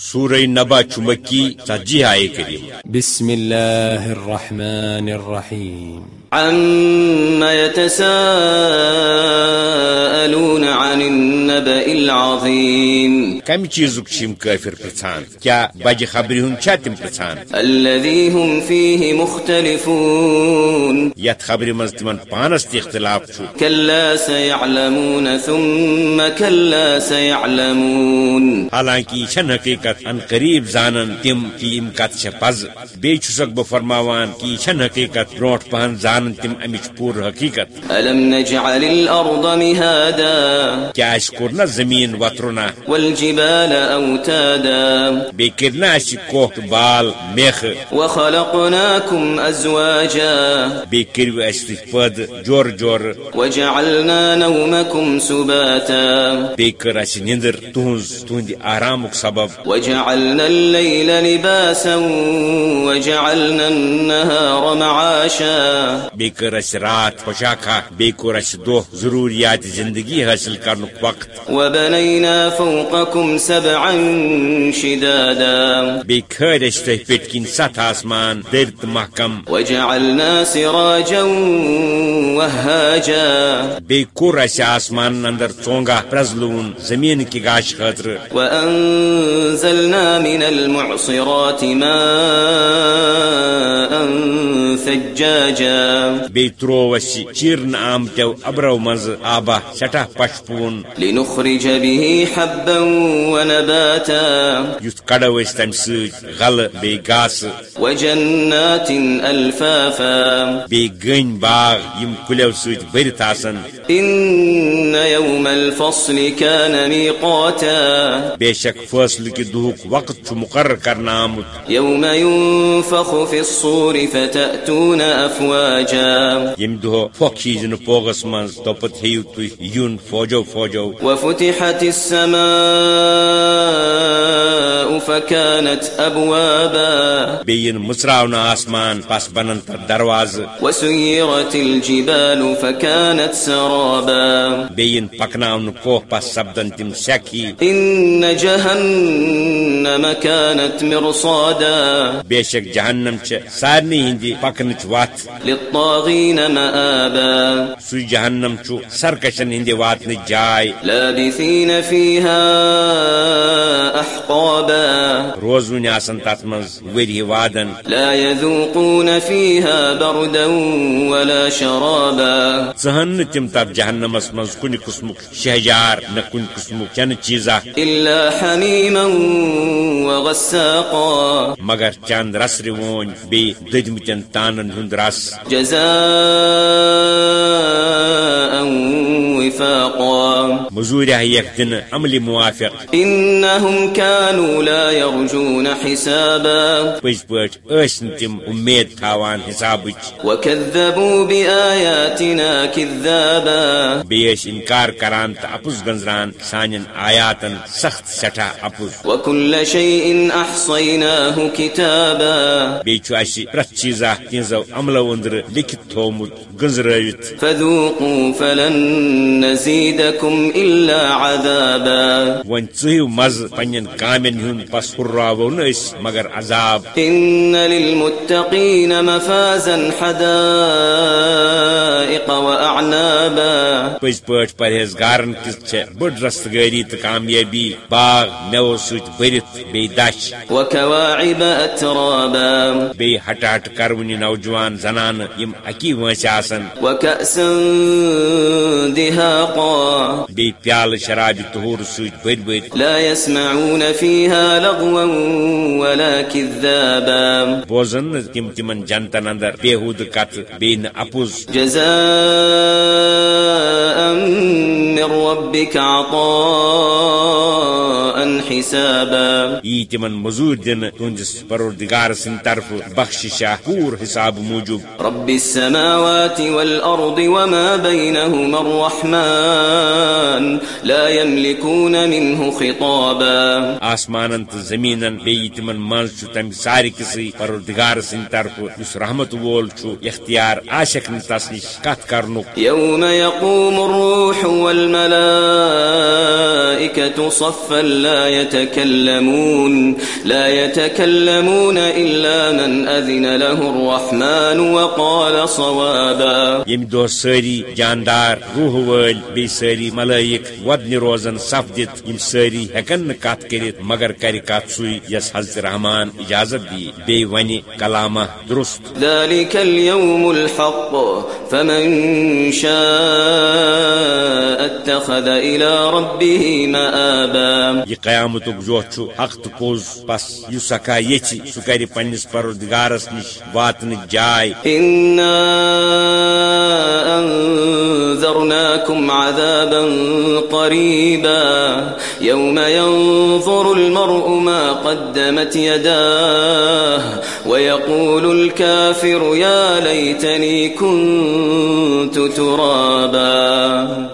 سورہ نبا چمکی ژتجی آئے کریم۔ بسم اللہ الرحمن الرحیم۔ عم يتساءلون عن النبأ العظيم کم چیزک چھ یم کافر پرژھان کیا بجہ خبر ہند چھا تم پرژھان الذي هم فيه مختلفون یت خبر مز تمن پانس تہ اختلاف چھ كلا سيعلمون ثم كلا سيعلمون حالانکہ چھن حقیقت ان قریب زانن تم کہ یم کت چھ پز بی چھسک بہ فرماوان کہ یہ چھن حقیقت برونٹ پہن زانن تم امچ پور حقیقت۔ ألم نجعل الأرض مهادا؟ کیا اس کرنا زمین وترنا والجبال أوتادا؟ بی کرنا اس کوہ بال میخ۔ وخلقناكم أزواجا؟ بی کرو اس پد جور جور۔ وجعلنا نومكم سباتا؟ بی کر اس نندر تہنز تہندی آرامک سبب۔ وجعلنا الليل لباسا وجعلنا النهار معاشا۔ بی کر اس رات خوشاکھا بی کور اس دہ ضروریات زندگی حاصل کرنک وقت۔ وبنينا فوقكم سبعا شدادا۔ بی اس تہ پٹ کن ست آسمان درت محکم۔ وجعلنا سراجا وهاجا بی کور اس آسمان اندر چونگا پرزلون زمین کی گاش خاطر۔ من المعصرات ماء ترو اس چیرن آمتو ابرو مز آبا سٹا پشپون لنخرج به حبا ونباتا. یت کڑو اس تم ست غل be گاس. وجنات ألفافا gun Bagh M clue ست برت آسن إن يوم الفصل كان ميقاتا فاصل کی دہک وقت مقرر کرنا آمت يوم ينفخ في الصور فتأتون أفواجا. پھوک چیزن پوگس من ہیو تھی یون فوجو فوجو. وفتحت السماء فكانت أبوابا. بین مصراون آسمان پس بنن تر دروازه وسيرت الجبال فكانت سرابا. بین پکناون کوہ پس سبدن تم سکی إن جهنم كانت مرصادا. جہنم چھ سارنی ہندی پکنچ وات. للطاغين مآبا. سو جہنم چھ سرکشن ہندی واتن جائے لابثين فيها أحقابا. روزون آسن تات منز وری وادن. لا يذوقون فيها بردا ولا شرابا. ژہن تم تب جہنمس مز کن قسمک شہجار نہ کن قسمک چن چیزا. إلا حميما وغساقا مگر چند رس رون بی ددمتن تانن ہند رس. جزاء وفاقا. مزور یک دن عمل موافق. إنهم كانوا لا يرجون حسابا. پز ٲسۍ نہٕ تِم اُمید تھاوان حسابٕچ. وكذبوا بآياتنا كذابا ٲسۍ اِنکار کران تہٕ اپُز گنزران سانٮ۪ن آیاتن سخت سٮ۪ٹھاہ اپُز وكل شيء أحصيناه كتابا. چھُ پرٛٮ۪تھ چیٖزا تِہنٛزو عملو أنٛدرٕ لیکھِتھ تھومُت گنزرٲوِتھ فذوقوا فلن نزيدكم إلا عذابا. ژٕہِو مزٕ پننٮ۪ن کامٮ۪ن ہُنٛد پس أسۍ مگر عذاب. إن للمتقين مفازا حدائق وأعنابا. پٔزۍ پٲٹھۍ پرہیزگارن کِژ چھےٚ بٔڑ رستگٲری تہٕ کامیٲبی باغ میوو سۭتۍ بٔرِتھ بیٚیہِ دچھ وكواعب أترابا بیٚیہِ ہٹہٕ ہٹہٕ کرونہِ نوجوان زنانہٕ یِم اکی وٲنٛسہِ آسن. وكأسا دهاقا بیٚیہِ پیالہٕ شرابہِ تہوٗرٕ سۭتي بٔرۍ بٔرۍ لا يسمعون فيها لغوا ولا كذابا بوزن تِم تِمن جنتن اندر. بےحوٗدٕ کتھٕ بیٚیہِ نہٕ اپُز جزاء من ربك عطاء حسابا. یی تِمن مزوٗر دِنہٕ تُہنٛدِس پروردگار سٕنٛدِ طرفہٕ بخشِشا پوٗرٕ حساب موٗجوٗب رب السماوات والأرض وما بينهما الرحمن لا يملكون منه خطابا آسمانن تہٕ زمیٖنن بیٚیہِ تِمن منٛز چھُ تمہِ سارِ کِسٕے پروردگار سٕنٛدِ طرفہٕ یُس رحمت وول چھُ اختیار نہٕ تس نِش کتھ کرنُک يوم يقوم الروح الملائكة صفا لا يتكلمون لا يتكلمون إلا من أذن له الرحمن وقال صوابا. یم دہ ساری جاندار روح ول بی ساری ملائک ودن روزن صف دت یم ساری ہیکن نہ کت کرت مگر کر کت سوی یس حضرت رحمان اجازت دی بی ونی کلامہ درست. ذلك اليوم الحق. فمن شاء اتخذ إلى ربه مآبا. دہ چھ حق تو پوز بس یہ سکا یچی سہ کر پنس پروردگارس نش واتن جائے۔ إنا أنذرناكم عذابا قريبا يوم ينظر المرء ما قدمت يداه ويقول الكافر يا ليتني كنت ترابا۔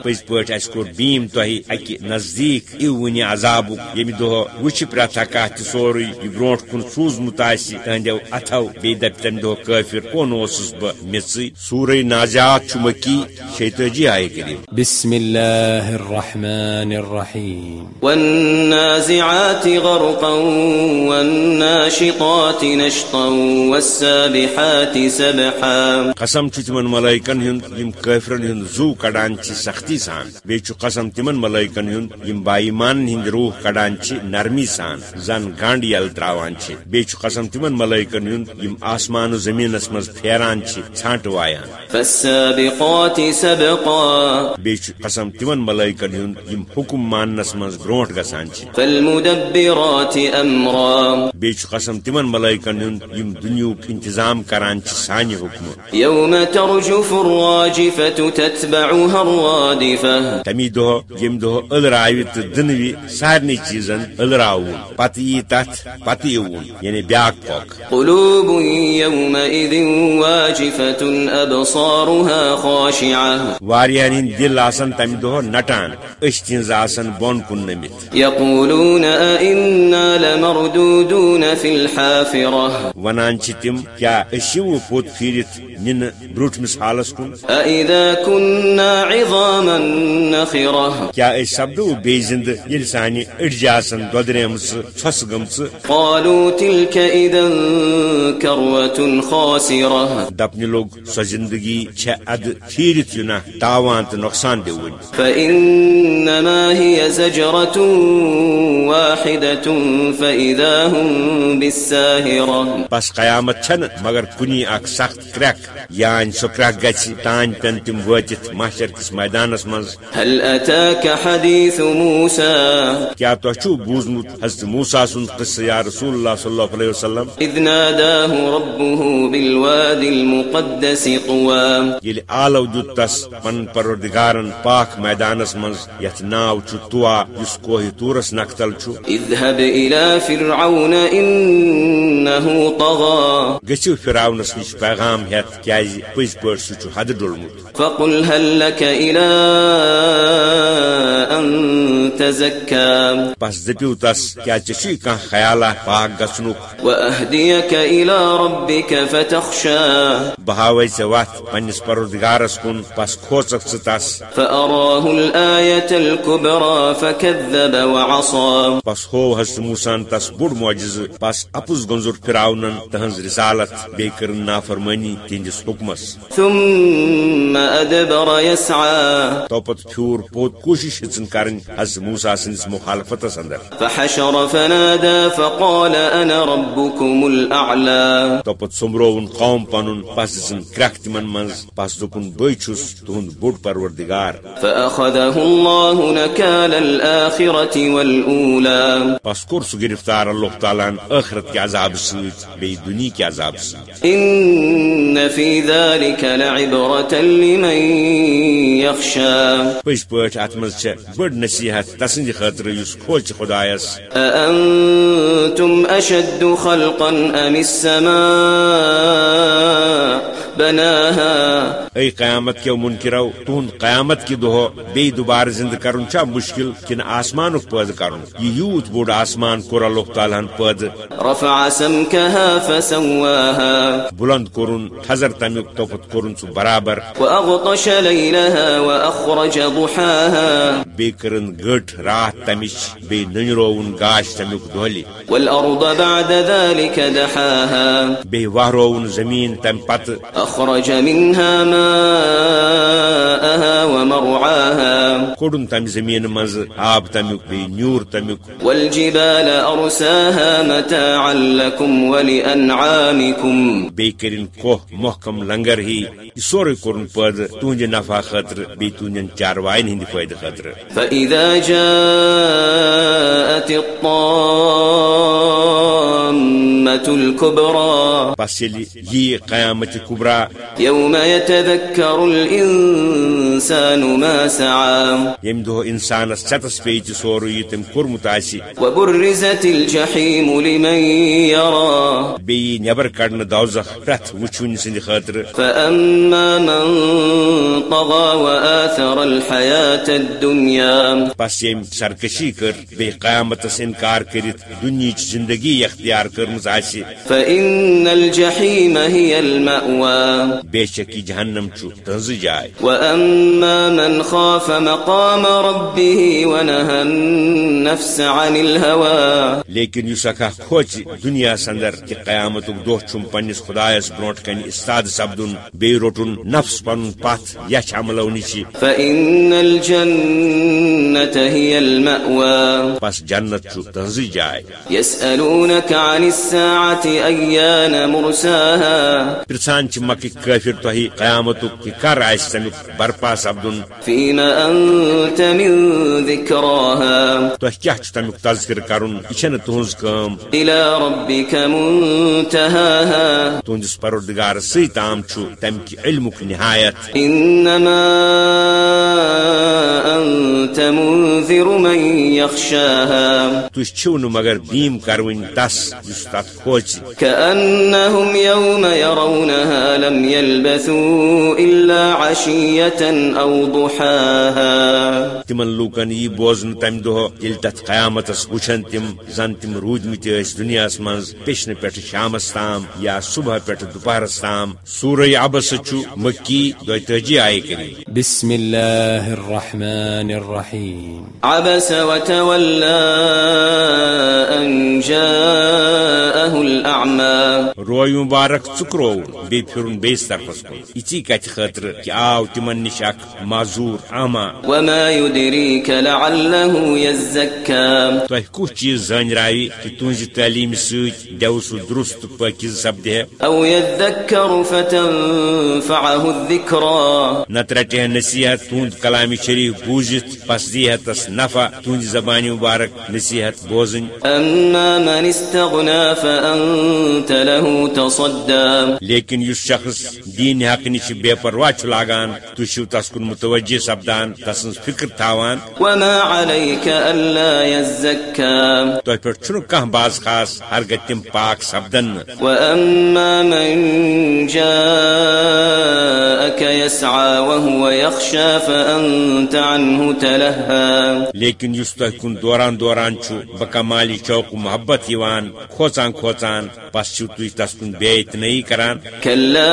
پز پٲٹھۍ اَسہِ کوٚر بیٖم تۄہہِ اَکہِ نزدیٖک اِوٕنہِ عذابُک ییٚمہِ دۄہ وٕچھِ اکھ کانٛہہ تہِ سورُے یہِ برونٛٹھ کُن سوٗزمُت آسہِ تٕہنٛدیو اَتھو بیٚیہِ دَپہِ تَمہِ دۄہ کٲفِر کون اوسُس بہٕ میٚژٕے سورے نازیات مکی شیتٲجی آیہِ کٔرِو بسم الله الرحمن الرحيم والنازعات غرقا والناشطات نشطا والسابحات سبحا قسم چھُ تِمن ملائکن ہُند یِم کٲفرن ہُند زو کڑان چھِ سختی سان بیٚیہِ چھُ قسم تِمن ملائکن ہُند یِم بایمانن ہٕنٛدۍ روح کڑان چھِ نرمی سان زن گنڈ یل تراوان چھُ۔ قسم تِمن ملائکن ہُند یِم آسمان زمینس منٛز پھیران چھِ ژھانٹہٕ وایان چھُ قسم تِمن ملائکن ہُند یِم حکم ماننس فالمدبرات أمرا بیٚیہِ چھُ۔ قسم تِمن ملائکن ہُند یِم انتظام کران سانہِ حُکمہٕ يوم ترجف الراجفة تتبعها الرادفة۔ تمی دہ یم دہ ألراوِ تہٕ دٕنوِ سارنٕے چیٖزن ألراوُن پتہٕ یی تتھ پتہٕ یِوُن یعنی بیاکھ پۄک قلوب يومئذ واجفة أبصارها خاشعة واریاہن ہٕنٛدۍ دل آسن تمہِ دۄہ نٹان تِہنٛز آسن بۄن کُن نٔمِتھ يقولون أئنا لمردودون في الحافرة ونان چھِ تِم کیٛاہ أسۍ یِوٕ پوٚت پھیٖرِتھ نِنہٕ برٛوٗنٛٹھمِس حالس کُن أئذا كنا عظاما نخرة کیٛاہ أسۍ سپدو بیٚیہِ زِندٕ ییٚلہِ سانہِ أڈجہِ دۄدریمژٕ ژھۄسہٕ گٔمژٕ قالوا تلك إذا كروة خاسرة. دپنہِ لوٚگ سۄ زندگی چھےٚ ادٕ پھیٖرِتھ یُنا تاوان تہٕ نۄقصان دِوٕنۍ فإنما هي زجرة واحدة فإذا هم بالساهرة. بس قیامت چھنہٕ مگر کُنی اکھ سخت کرٛٮ۪کھ یانہِ سۄ کرٛٮ۪کھ گژھِ تانۍ پٮ۪ن تِم وٲتِتھ محشر کِس میدانس منٛز. هل أتاك حديث موسى؟ کیٛاہ تۄہہِ چھُو بوٗزمُت حضرت موسا سُنٛد قصہٕ یا رسول اللہ صلی اللہ علیہ وسلم۔ إذ ناداه ربه بالوادي المقدس طوى ییٚلہِ آلو دیُت تس پنُن پروردگارن پاک میدانس منٛز یتھ ناو چھُ توا یُس کوہ تورس نقتل چھُ اذهب إلى فرعون إنه طغى گٔژھِو فراونس نِش پیغام ہٮ۪تھ کیٛازِ پٔزۍ پٲٹھۍ سُہ چھُ حدٕ ڈوٚلمُت فقل هل لك إلى أن تزكى بس دٔپِو تس کیٛاہ ژےٚ چھُے کانٛہہ خیالا پاک گژھنُک وأهديك إلى ربك فتخشى۔ بہٕ ہاوے ژےٚ وتھ پننِس پروردگارس کُن بس کھوژکھ ژٕ تس فأراه الآية الكبرى فكذب وعصى۔ بس ہو حضرت موسان تس بوٚڑ معجزٕ بس اپُز گنزُر فراونن تہنٛز رسالت بیٚیہِ کٔرٕن نافرمٲنی تہنٛدِس حُکمس۔ ثم أدبر يسعى۔ توپت پھیوٗر پوٚت کوٗشش ہیژن کرٕنۍ حضرت موسا سٕنٛدِس مخالفتس اندر۔ فحشر فنادى فقال أنا ربكم الأعلى. توپت سومرووُن قوم پنُن بس دِژن کرٛٮ۪کھ تِمن منٛز بس دوٚپُن بٕے چھُس تُہُنٛد بوٚڑ پروردگار. فأخذه الله نكال الآخرة والأولى. بس کوٚر سُہ گرفتار اللہ تعالیٰ ہن ٲخرت کہِ عذابہٕ سۭتۍ بیٚیہِ دُنیا کہِ عذابہٕ سۭتۍ إن في ذلك لعبرة لمن يخشى. اتھ منٛز چھےٚ بٔڑ نصیحت تسٕنٛدِ یُس خۄدایس أأنتم أشد خلقا أم السماء بناها اے قیامت کے منکرو تہد قیامت کی دہ بی دوبارہ زندہ کرن چا مشکل کن آسمان پید کرن. یہ یوت بوڑ آسمان کور اللہ تعالیٰ ہن پید رفع سمكها فسواها. بلند کورن تھزر تمیک توپت کورن سو برابر. وأغطش ليلها وأخرج ضحاها. بی کرن گٹ رات تمچ بی ننرون گاش تمیک دہلی والأرض بعد ذلك دحاها. بی وہرون زمین تم پت. أخرج منها ماءها ومرعاها. کوڑن تم زمین مز آب تمیک بی نیور تمیک والجبال أرساها متاعا لكم ولأنعامكم۔ بی کرن کوہ محکم لنگر ہی سورے کورن پد تہند نفع خاطر بی تہندین چاروائن ہند فائدہ خاطر فإذا جاءت الطامة الكبرى۔ بس یلی یہ قیامت کبرا يوم يتذكر الإنسان ما سعى. یم دہ انسانس ستس پیچ سورے یہ تم کورمت آسی وبرزت الجحيم لمن يرى. بی نبر کڑن دوزخ پرت وچون سند خاطر. فأما من طغى وآثر الحياة الدنيا. بس یم سرکشی کر بی قیامتس انکار کرت دنیچ زندگی اختیار کرمز آسی فإن الجحيم هي المأوى. بے شکی جہنم چھ تہذ جائے۔ وأما من خاف مقام ربه ونهى النفس عن الهوى۔ لیکن اس اکا کھوچ دنیا سندر کہ قیامت دہ چم پنس خدایس برونٹ کن استاد سپدن بی روٹن نفس پن پت یچ عملو نش فإن الجنة هي المأوى۔ بس جنت چھ تہذ جائے۔ يسألونك عن الساعة أيان مرساها؟ پرسان چھ مکہ کافر تہ قیامت کہ کر آس تمیک برپا سپدن تہ کیا تمیک تذکر کرن یہ چھن تہذ کام۔ تہندس پروردگار سی تام تم کی علمک نہایت۔ منذر من يخشاها نو مگر بیم کرون تس کھوچ كأنهم يوم يرونها لم يلبثوا إلا عشية أو ضحاها تمن لوکن یہ بوزن تمہ دہ یل تت قیامتس وچھن تم زن تم رودمت یس دنیا من پیشن پہ شامس تام یا صبح پہ دوپہرس تام سورہ عبس چھ مکی دوتجی آئے کری بسم الله الرحمن الرحيم۔ عبس وتولى أن جاءه روی مبارک ژکرو بی پھرن بیس طرفس کن۔ اچی کت خاطر کہ آو تمن نش اک معذور آما وما يدريك لعله يزكى۔ تہ کس چیز زن راوی کہ تہذ تعلیم دو سہ درست پاکیز سپدہ أو يذكر فتنفعه الذكرى۔ نت رٹہ نصیحت تہد کلام شریف بوزت پس دی تس نفع تہند زبان مبارک نصیحت بوزن أما من استغنى فأنت له لیکن اس شخص دین حق نش بے پرواہ چھ لاگان تھی چھو تس کن متوجہ سپدان تسن فکر تھاوان۔ وما عليك ألا يزكى تہ باز خاص ہرگہ تم پاک سپدن۔ وأما من جاءك يسعى وهو يخشى فأنت عنه تلهى۔ لیکن اس تہ کن دوران دوران چھ بکمالی چوک محبت یوان کھوچان کھوچان پس چھو تس کن بے اتنائی کران۔ كلا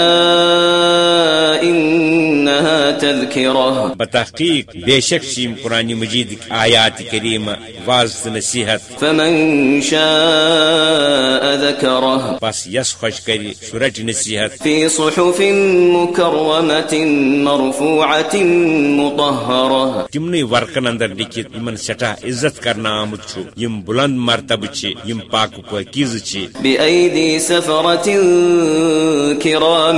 إنها تذكرة بتحقیق بے شک چیم قرآن مجید آیات کریمہ واض تہ نصیحت۔ فمن شاء ذكره بس یس خوش کری سورج نصیحت۔ في صحف مكرمة مرفوعة مطهرة تمنی ورقن اندر لکھت یمن سٹھا عزت کرنا آمت چھ یم بلند مرتبہ چھ یم پاک پاکیز چھ بأيدي سفرة كرام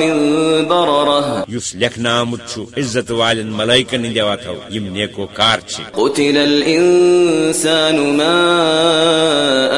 بررة یس لکھنا آمت چھ عزت والن ملائکن ہندی واتو یم نیکو کار چھ۔ قتل الإنسان ما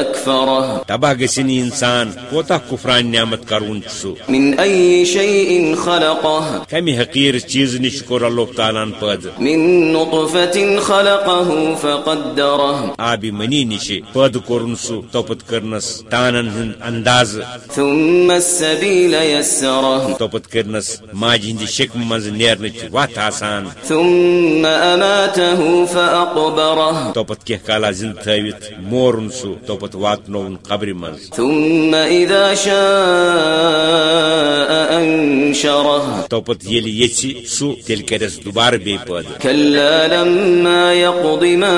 أكفره۔ تباہ گسن انسان کوتا کفران نعمت کرون سو من أي شيء خلقه۔ کمی حقیر چیز نش کور اللہ تعالیٰ پد۔ من نطفة خلقه فقدره۔ آبی منی نش پد کورن سو توپت کرنس تانن ہند انداز۔ ثم السبيل يسره. توپت کرنس ماج ہند شکم مز آسان. ثم أماته فأقبره. توپت کی کالا زند مورن سو توپت واتنون قبر مز ثم إذا شاء أنشره. توپت یل یچی سو پد. كلا لما يقض ما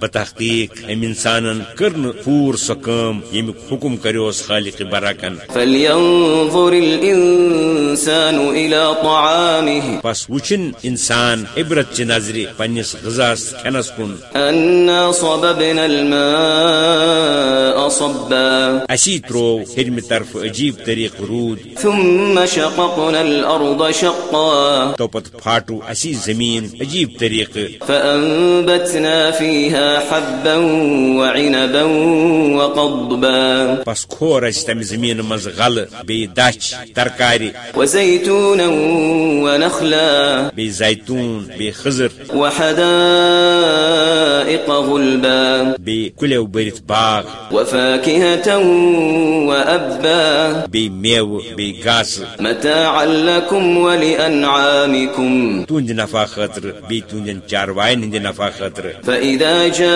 بتحقیق ام انسانن کرن پور سو کام یمیک حکم کریوس خالق براکن فلينظر الإنسان إلى طعامه. پس وچن انسان عبرت چ نظر پنس غذاس کھنس کن. أنا صببنا الماء صبا. اسی ترو ہرم طرف عجیب طریق رود. ثم شققنا الأرض شقا. توپت پھاٹو اسی زمین عجیب طریق. فأنبتنا فيها حبا وعنبا وقضبا. پس کھور اس تم زمین مز غل بی دچ ترکاری. وزيتونا ونخلا. بی زیتون بی خضر. وحدائق غلبا. بی کلیو برت باغ. وفاكهة وأبا بی میو بی گاس. متاعا لكم ولأنعامكم تہند نفع خاطر بی تہندین چاروائن ہند نفع خاطر فإذا جاءت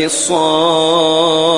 الصاخة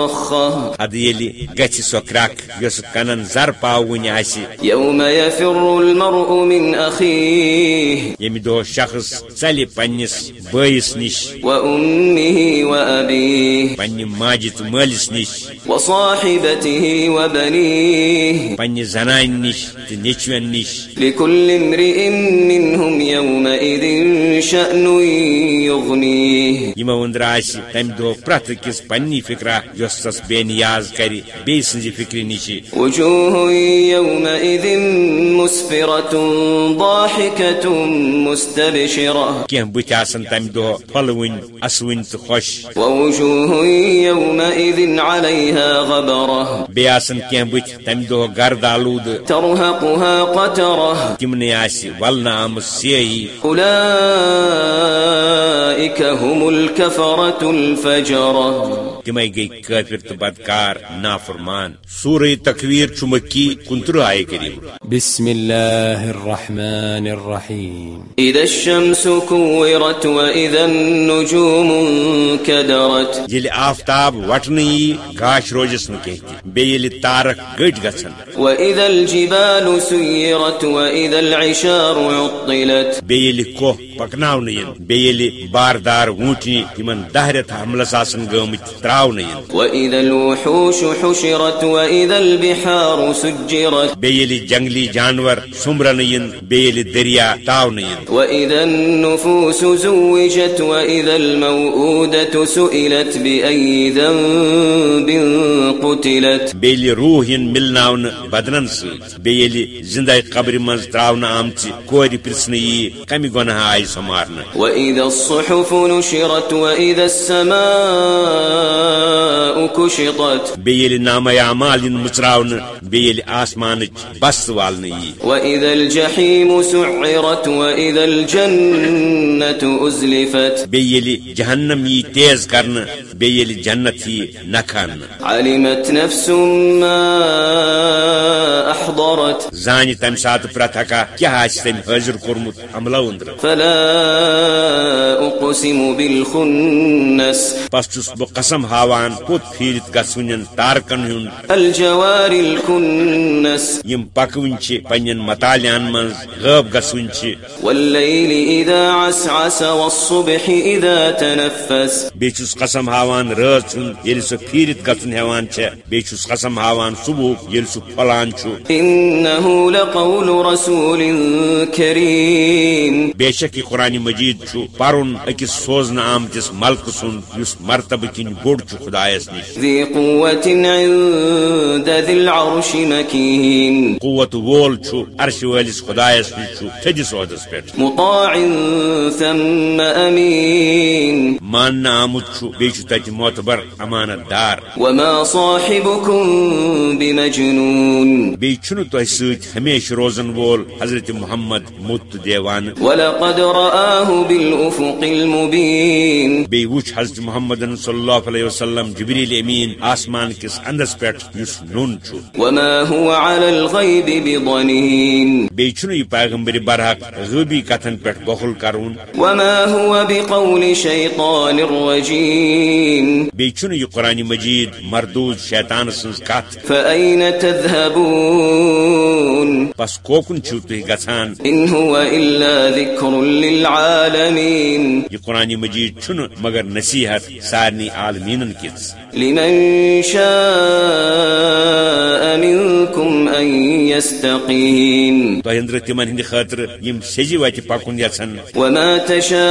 اد یلی گچ سو کرک یس کنن زر پاون آسی يوم يفر المرء من أخيه. یمی دو شخص ژلہِ پننس بٲیس نش وأمه وأبيه. پننہِ ماجہِ تہٕ مٲلِس نش وصاحبته وبنيه. پننہِ زنانہِ نش تہٕ نیچوین نش لكل امرئ منهم يومئذ شأن يغنيه. یمو دۄہ پرٛٮ۪تھ أکِس پننی فکرا یۄس تس بے نیاز کرِ بیٚیہِ سٕنزِ فکرِ نِش وجوه يومئذ مسفرة ضاحكة مستبشرة. کینٛہہ بٕتھِ آسن تمہِ دۄہ پھۄلوٕنۍ اسوٕنۍ تہٕ خۄش ووجوه يومئذ عليها غبرة. بیٚیہِ آسن کینٛہہ بٕتھِ تمہِ دۄہ گرد آلوٗدٕ۔ ترهقها قترة. تِمنٕے آسہِ ولنہٕ آمٕژ سیٲہی أولئك هم الكفرة الفجرة. تمے گئی کافر تہٕ بدکار نافرمان۔ سورہ تکویر چھُ مکی کُنترٕہ آیہِ کٔرِو بسم الله الرحمن الرحيم إذا الشمس كورت وإذا النجوم كدرت ییٚلہِ آفتاب وٹنہٕ یی گاش تہِ بیٚیہِ ییٚلہِ تارک گٔٹۍ گژھن وإذا الجبال سيرت وإذا العشار عطلت۔ پکناونہٕ ین۔ بیٚیہِ ییٚلہِ باردار ووٗنٹنہِ یِمن دہ رٮ۪تھ حملس آسن گٲمٕتۍ تراونہٕ ین وإذا الوحوش حشرت وإذا البحار سجرت ییٚلہِ جنگلی جانور ییٚلہِ دریا تاونہٕ ین وإذا النفوس زوجت وإذا الموءودة سئلت بأي ذنب قتلت۔ ییٚلہِ روح ین ملناونہٕ بدنن بیٚیہِ ییٚلہِ زندے قبرِ منٛز کورِ پرژھنہٕ یی کمہِ گۄناہ آیہِ سۄ مارنہٕ وإذا الصحف نشرت وإذا السماء كشطت. ییٚلہِ نامے اعمال ییٚلہِ آسمانٕچ بست والنہٕ یی وإذا الجحيم سعرت وإذا الجنة أزلفت. بیٚیہِ ییٚلہِ جہنم یی تیز کرنہٕ بیٚیہِ ییٚلہِ جنت یی نکھانہٕ علمت نفس ما تمہِ ساتہٕ پرٛٮ۪تھ اکا کیٛاہ آسہِ تٔمۍ حٲضِر کوٚرمُت عملو أنٛدرٕ فلا أقسم بالخنس. پس بہٕ قسم ہاوان پوٚت پھیٖرِتھ گژھوٕنٮ۪ن تارکن ہُنٛد یِم پکوٕنۍ چھِ پننٮ۪ن مطالعن إذا تنفس۔ بیٚیہِ چھُس قسم ہاوان رٲژ ہُنٛد پھیٖرِتھ گژھُن ہٮ۪وان چھےٚ بیٚیہِ چھُس قسم ہاوان صبحُک ییٚلہِ سُہ كريم بے شک یہ قرآن مجید پرُن أکِس سوزنہٕ آمتِس ملکہٕ سُنٛد یُس مرتبہٕ کِنۍ بوٚڑ خدایس نِش نش ذي قوة عند ذي العرش مكين قوت وول چھُ عرش وٲلِس خۄدایس نِش چھُ تھٔدِس عہدس پٮ۪ٹھ مطاع ثم أمين ماننہٕ آمُت چھُ بیٚیہِ چھُ تتہِ معتبر امانت دار. وما صاحبكم بمجنون. سۭتۍ ہمیشہٕ روزن وول حضرت محمد مت تہٕ دیوانہٕ ولقد رآه بالأفق المبين حضرت محمد صلی اللہ علیہ وسلم جبریل امین آسمان کِس اندس پٮ۪ٹھ یُس نوٚن چھُ وما هو على الغيب بضنين۔ بیٚیہِ چھُنہٕ یہِ پیغمبر برحق غٲبی کتھن پٮ۪ٹھ بخل کرُن وما هو بقول شيطان قرآن مجید مردوٗد شیطان سٕنز فأين تذهبون؟ بس کوکُن چھِو تُہۍ گژھان إن هو إلا ذكر للعالمين۔ یہ قرآن مجید چھُنہٕ مگر نصیحت سارنٕے عالمیٖنن کِژھ لمن شاء منكم أن يستقيم تِمن ہٕنٛدِ خٲطرٕ یِم سیٚزِ وتہِ پکُن یژھان وما تشاءون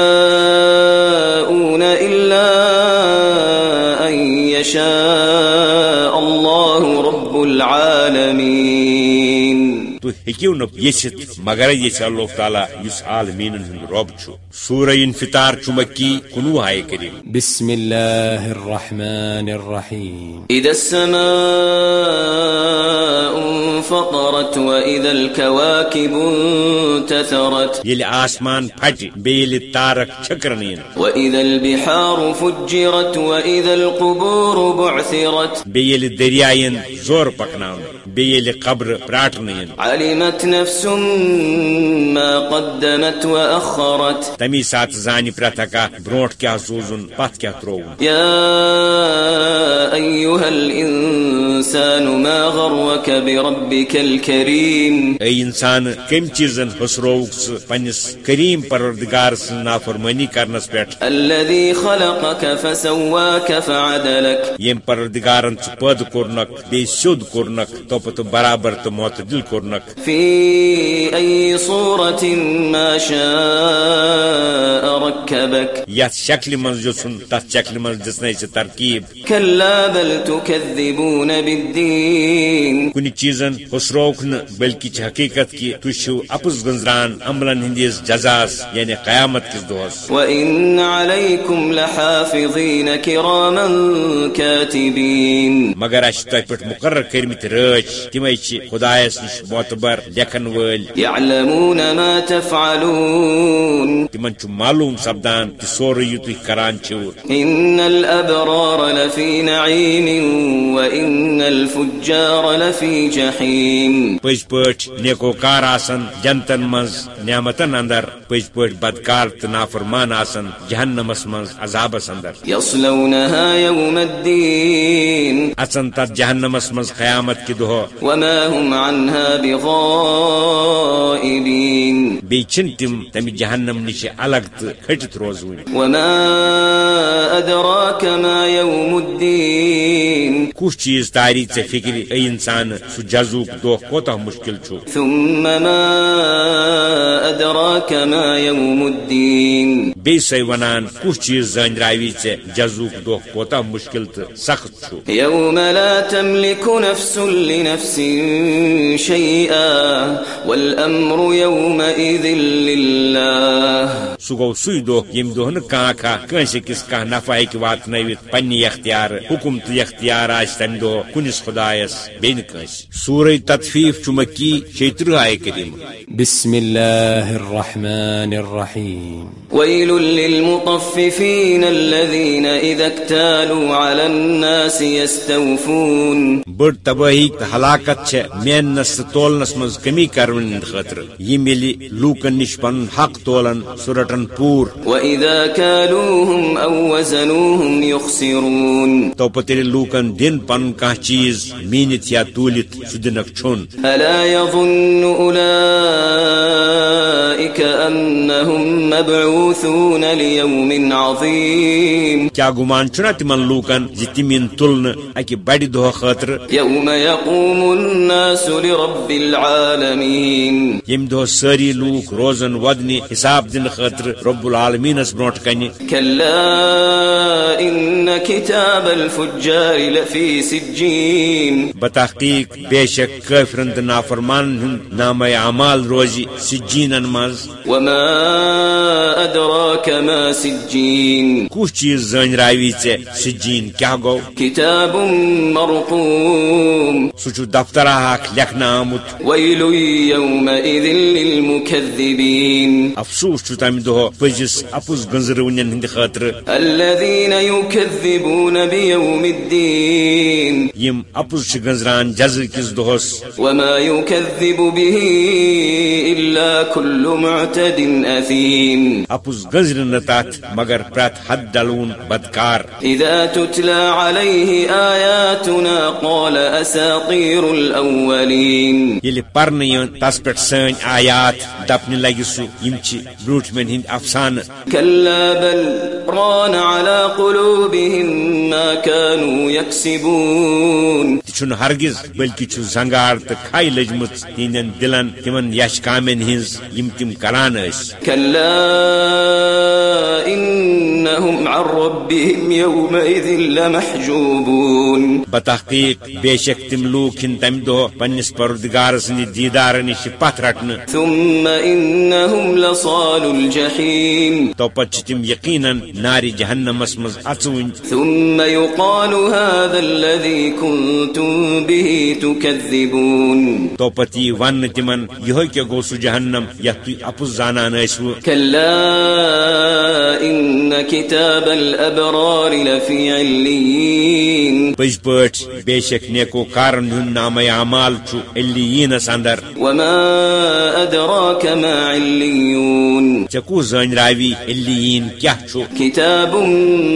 إلا أن يشاء الله رب العالمين نہٕ یژھِتھ مگر یژھِ اللہ تعالیٰ یُس عالمیٖنن ہُنٛد رۄب چھُ سورہ انفطار چھُ مکی کُنوُہ آیہِ کٔرِم بسم الله الرحمن الرحيم إذا السماء انفطرت وإذا الكواكب انتثرت ییٚلہِ آسمان پھٹہِ بیٚیہِ ییٚلہِ تارک چھٔکرن یِن وإذا البحار فجرت وإذا القبور بعثرت بیٚیہِ ییٚلہِ دٔریا یِن زورٕ پکناونہٕ ییٚلہِ قبرٕ پراٹنہٕ یِن علمت نفس ما قدمت ساتہٕ زانہِ پرٛٮ۪تھ اکھ اکھ برونٛٹھ کیٛاہ سوٗزُن پتھ کیٛاہ ترووُن۔ يا أيها الإنسان ما غرك بربك الكريم اے انسان کمہِ چیٖزن ہُسرووُکھ ژٕ پننس کریم پروردگار سٕنز نافرمٲنی کرنس پٮ۪ٹھ الذي خلقك فسواك فعدلك ییٚمۍ پروردگارن ژٕ پٲدٕ کوٚرنکھ بیٚیہِ سیوٚد کوٚرنکھ توپہٕ تہٕ برابر تہٕ معتدل کوٚرنکھ في أي صورة ما شاء ركبك یتھ شکلہِ منٛز دِژُن تتھ شکلہِ منٛز دِژنٕے ژٕ ترکیب۔ كلا بل تكذبون بالدين کُنہِ چیٖزن ہُسرووُکھ نہٕ بلکہِ چھِ حقیقت کہِ تُہۍ چھِو اپُز گنزران عملن ہٕنٛدِس جزاس یعنی قیامت کِس دۄہس وإن عليكم لحافظين كراما كاتبين مگر اسہِ چھِ تۄہہِ پٮ۪ٹھ مقرر کٔرمٕتۍ رٲچھ تِمے چھِ خۄدایس نِش معتبر لیکھن وٲلۍ يعلمون ما تفعلون۔ تِمن چھُ معلوم سپدان کہِ سورُے یہِ تُہۍ کران الفجار پٔزۍ پٲٹھۍ نیکوکار آسان جنتن منٛز نعمتن اندر پٔزۍ پٲٹھۍ بدکار تہٕ نافرمان آسان جہنمس منٛز عذابس اندر۔ يصلونها يوم الدين اژن تتھ جہنمس منٛز قیامت کہِ دۄہ وما هم عنها بغائبين چھِنہٕ تِم تمہِ جہنم نِش الگ تہٕ کھٔٹِتھ روزوٕنۍ وما أدراك ما يوم الدين کُس چیٖز تاری ژےٚ فِکرِ اے انسان سُہ جزوُک دۄہ کوتاہ مُشکِل چھُ ثم ما أدراك ما يوم الدين سۄے ونان کُس چیٖز زٲنراوی ژےٚ جزوُک دۄہ کوتاہ مُشکِل سخت چھُ يوم لا تملك نفس لنفس شيئا والأمر يومئذ لله. سُے دۄہ ییٚمہِ دۄہ نہٕ کانٛہہ کانٛہہ کٲنٛسہِ أکِس کانٛہہ نفع ہیٚکہِ واتنٲوِتھ پننہِ اختیار حُکُم تہٕ اختیار آسہِ تمہِ دۄہ کُنِس خۄدایس بیٚیہِ نہٕ کٲنٛسہِ سورے تطفیٖف چھُ مکی شیٚیہِ تٕرٛہ آیہِ کٔرِم بسم الله الرحمن الرحيم ويل للمطففين الذين إذا اكتالوا على الناس يستوفون بٔڑ تبٲہی تہٕ ہلاکت چھےٚ میننس تہٕ تولنس منٛز کمی ہٕنٛدِ خٲطرٕ یِم ییٚلہِ لوٗکن نِش پنُن حق تولن سُہ رٹن پوٗر كالوهم وزنوهم يخسرون۔ ییٚلہِ لوٗکن دِن پن کان چیز مینت یا تولت سہ دنک يظن مبعوثون ليوم عظيم۔ کیا گمان چھنا تمن لوکن زِ تم ین تلن اکہ بڑ دۄہ خاطر يوم يقوم الناس لرب العالمين. یم دۄہ سٲری لوٗکھ روزن ودنہِ حساب دِنہٕ خٲطرٕ رۄب العالمیٖنس برونٛٹھ کنہِ كلا إن كتاب الفجار لفي سجين. کٲفرن تہٕ نافرمانن ہُنٛد نامے اعمال روزِ سجیٖنن منٛز وما أدراك ما سجين. کُس چیٖز زٲنۍ راوی ژےٚ سجیٖن کیٛاہ گوٚو كتاب مرقوم. سُہ چھُ دفترا اکھ لیکھنہٕ آمُت ويل يومئذ للمكذبين افسوس چھُ تمہِ دۄہ پٔزِس اپُز گنزرونین ہٕنٛدِ خٲطرٕ الذين يكذبون بيوم الدين یِم اپُز چھِ گنزران جزٕ کِس دۄہس وما يكذب به إلا كل معتد أثيم اپُز گنزرِ نہٕ تتھ مگر پرٛٮ۪تھ حد ڈلوُن بدکار. إذا تتلى عليه آياتنا قال أساطير الأولين ییٚلہِ پرنہٕ یِوان تس پٮ۪ٹھ سٲنۍ آیات سُہ یِم چھِ برٛوٗنٛٹھمٮ۪ن ہٕنٛدۍ افسانہٕ۔ كلا بل ران على قلوبهم ما كانوا يكسبون تہِ چھُنہٕ ہرگز بلکہِ چھُ زنگار تہٕ کھاے لٔجمٕژ تہنٛدٮ۪ن دلن تِمن یش کامٮ۪ن ہٕنٛز یِم تِم کران ٲسۍ۔ كلا إنهم عن ربهم يومئذ لمحجوبون شک تِم دۄہ پننِس پردگار سٕنٛدِ دیٖدار نِش پتھ رٹنہٕ۔ ثم إنهم لصال الجحيم۔ تو پتہٕ چھِ تِم یقیٖنن نارِ جہنمس منٛز اژوٕنۍ۔ ثم يقال هذا الذي كنتم به تكذبون۔ تو پتہٕ یی وننہٕ تِمن یِہوے کیٛاہ گوٚو سُہ جہنم تُہۍ اپُز زانان ٲسوٕ۔ كلا إن كتاب الأبرار لفي عليين۔ پٔزۍ پٲٹھۍ بے شک نیکو کارن ہُنٛد نامے اعمال چھُ علیٖنس اندر وما أدراك ما عليون ژےٚ کُس زٲنۍ راوی علیٖن کیٛاہ چھُ كتاب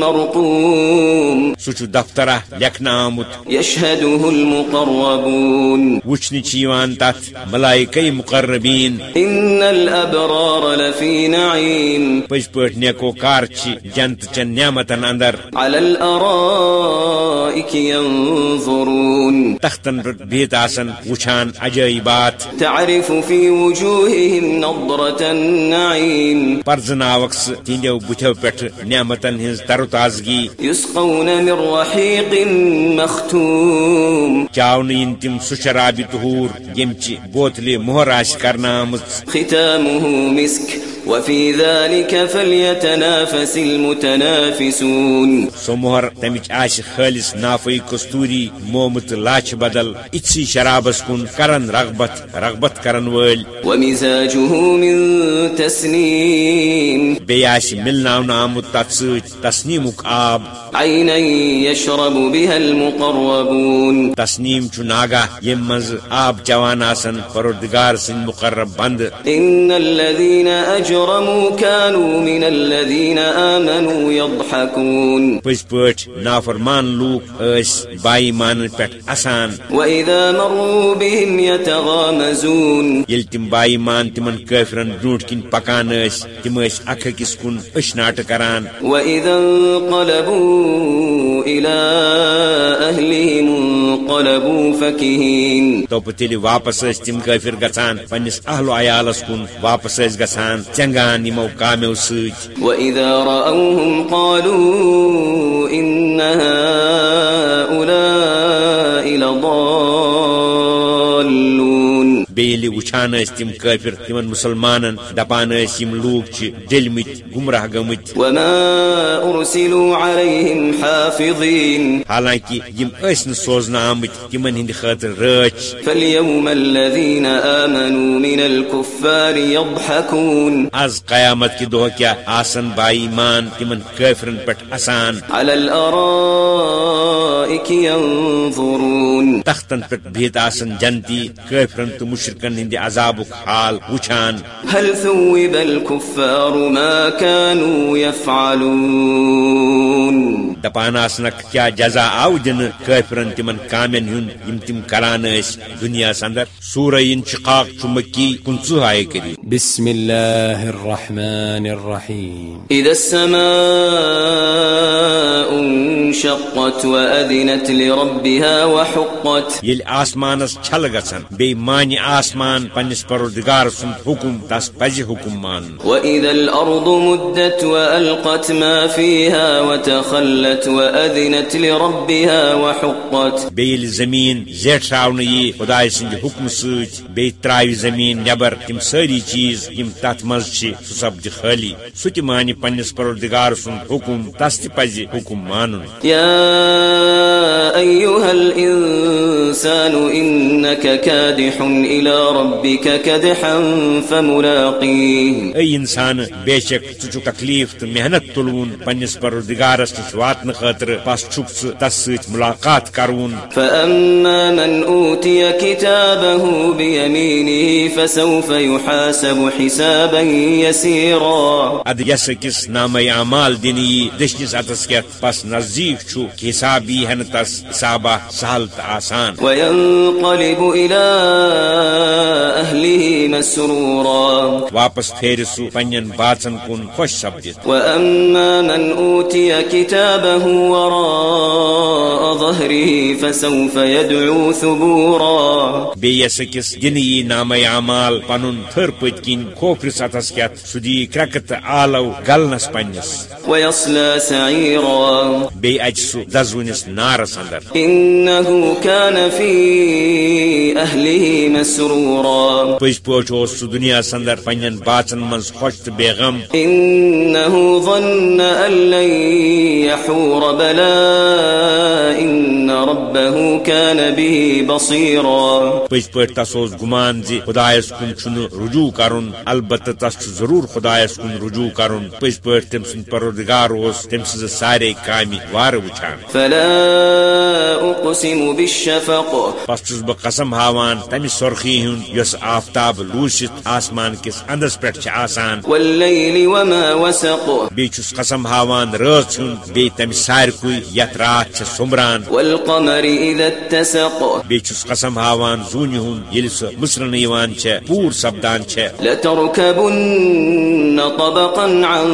مرقوم سُہ چھُ دفترا لیکھنہٕ آمُت يشهده المقربون وٕچھنہِ چھِ یِوان تتھ ملایکے مقربیٖن إن الأبرار لفي نعيم پٔزۍ پٲٹھۍ نیکو کار چھِ جنت چٮ۪ن نعمتن اندر على الأرائك ينظرون تختن پٮ۪ٹھ بِہِتھ آسان وٕچھان عجٲیبات تعرف في وجوههم نضرة النعيم پرزناوکھ سُہ تہنٛدٮ۪و بُتھٮ۪و پٮ۪ٹھٕ نعمتن ہٕنٛز ترو تازگی۔ يسقون من رحيق مختوم۔ چاونہٕ یِن تِم تہوٗر ییٚمہِ چہِ بوتلہِ مۄہر آسہِ کرنہٕ آمٕژ ختامه مسك وفي ذلك فليتنافس المتنافسون. سۄ مۄہر تمِچ آسہِ خٲلِص نافٕے کستوٗری مومہٕ تہٕ لاچھِ بدل اِتسٕے شرابس کُن کرن رغبت رغبت کرن وٲلۍ ومزاجه من تسنيم مِلناونہٕ آمُت تتھ سۭتۍ تسنیٖمُک آب. عينا يشرب بها المقربون. تسنیٖم چھُ ناگاہ ییٚمہِ منٛز آب چوان آسان پروردگار سٕنٛدۍ مقرب بنٛد. إن الذين أجرموا كانوا من الذين آمنوا يضحكون. پٔزۍ پٲٹھۍ نافرمان لوٗکھ ٲسۍ بائی مانن پٮ۪ٹھ اسان وإذا مروا بهم يتغامزون. ییٚلہِ تِم بائی مان تِمن کٲفرن برونٛٹھ کِنۍ پکان ٲسۍ تِم ٲسۍ اکھ أکِس کُن ناٹہٕ کران. وإذا انقلبوا إلى أهلهم انقلبوا فكهين. واپس تِم کٲفر گژھان پننِس اہلو عیالس کُن واپس ٲسۍ گژھان ژنگان یِمو کامیو سۭتۍ۔ وإذا رأوهم قالوا إن هؤلاء لضالون ییٚلہِ وٕچھان ٲسۍ تِم کٲفر تِمن مُسلمانن دپان ٲسۍ یِم لوٗکھ چھِ ڈٔلمٕتۍ گمراہ گٔمٕتۍ۔ وما أرسلوا عليهم حافظين۔ حالانکہِ یِم ٲسۍ نہٕ سوزنہٕ آمٕتۍ تِمن ہٕنٛدِ خٲطرٕ رٲچھ۔ فاليوم الذين آمنوا من الكفار يضحكون۔ آز قیامت کہِ دۄہ کیٛاہ آسن بائی مان تِمن کٲفرن پٮ۪ٹھ اسان على الأرائك الارائك ينظرون تختن پہ بہت آسن جنتی کافرن تو مشرکن ہند عذاب حال وچھان۔ هل ثوب الكفار ما كانوا يفعلون دپان آسنک کیا جزا آو دن کافرن تمن کامن ہن یم تم کران اس دنیا اندر سورہ انشقاق چمکی کنسو آئے کری۔ بسم الله الرحمن الرحيم إذا السماء انشقت وأذنت لربها وحقت. یل آسمانس چھل گژھان بی مانہِ آسمان پننس پروردگار سند حکم تس پزِ حکم مان۔ وإذا الأرض مدت وألقت ما فيها وتخلت وأذنت لربها وحقت. بیل زمین زیٹھراون یی خدای سند حکم سۭتۍ بیٚیہِ ترٛاوِ زمین نٮ۪بر تِم سٲری چیٖز یِم تتھ منٛز چھِ سپدِ خٲلی۔ سُہ تہِ مانہِ پننس پروردگار سُند حکم تس تہِ پزِ حکم مانُن۔ يا أيها الإنسان إنك كادح إلى ربك كدحا فملاقيه. شک ژٕ چھُکھ تکلیف تہٕ محنت تُلوُن پننس پروردگارس نِش واتنہٕ خٲطرٕ پس چھُکھ ژٕ تس سۭتۍ ملاقات کرون فأما من أوتي كتابه بيمينه فسوف يحاسب حسابا يسيرا. اد یس أکِس نامے اعمال دِنہٕ یی دٔچھنِس اتس کٮ۪تھ پس نزدیٖک چھُ کہِ حساب یی ہٮ۪نہٕ تس حسابہ سہل تہٕ آسان۔ وينقلب إلى أهله مسرورا۔ واپس پھیرِ سُہ پننٮ۪ن باژن کُن خۄش سپدِتھ وأما من أوتي كتابه وراء ظهره فسوف يدعو ثبورا۔ بیٚیہِ یس أکِس دِنہٕ یی نامے اعمال پنُن تھٔر پٔتۍ کِنۍ کھوفرِس اتس کٮ۪تھ سُہ دِیہِ کرٛٮ۪کہٕ تہٕ آلو گلنس ويصلى سعيرا۔ بیٚیہِ اَجہِ سُہ دزوٕنِس نارس اندر إنه كان في أهله مسرورا پٔزۍ پٲٹھۍ اوس سُہ دُنیاہس اندر پننٮ۪ن باژن منٛز خۄش تہٕ بے غم إنه ظن أن لن يحور بلى إن ربه كان به بصيرا پٔزۍ پٲٹھۍ تس اوس گُمان زِ خدایس کُن چھُنہٕ رجوع کرُن البتہٕ تس ضروٗر خدایس کُن رجوع کرُن پٔزۍ پٲٹھۍ تٔمۍ سُنٛد پروردگار اوس تٔمۍ سٕنزٕ سارے کامہِ وارٕ وٕچھان فلا أقسم بالشفق۔ پس چھُس بہٕ قسم ہاوان تمہِ سۄرخی ہُند یۄس آفتاب لوٗسِتھ آسمان کِس اندس پٮ۪ٹھ چھِ آسان۔ والليل وما وسق۔ بیٚیہِ چھُس قسم ہاوان رٲژ ہُند بیٚیہِ تمہِ سارکُے یتھ راتھ چھِ سومبران والقمر إذا اتسق۔ بیٚیہِ چھُس قسم ہاوان زوٗنہِ ہُند ییٚلہِ سۄ مٕسرنہٕ یِوان چھےٚ پوٗر سپدان چھےٚ۔ لتركبن طبقا عن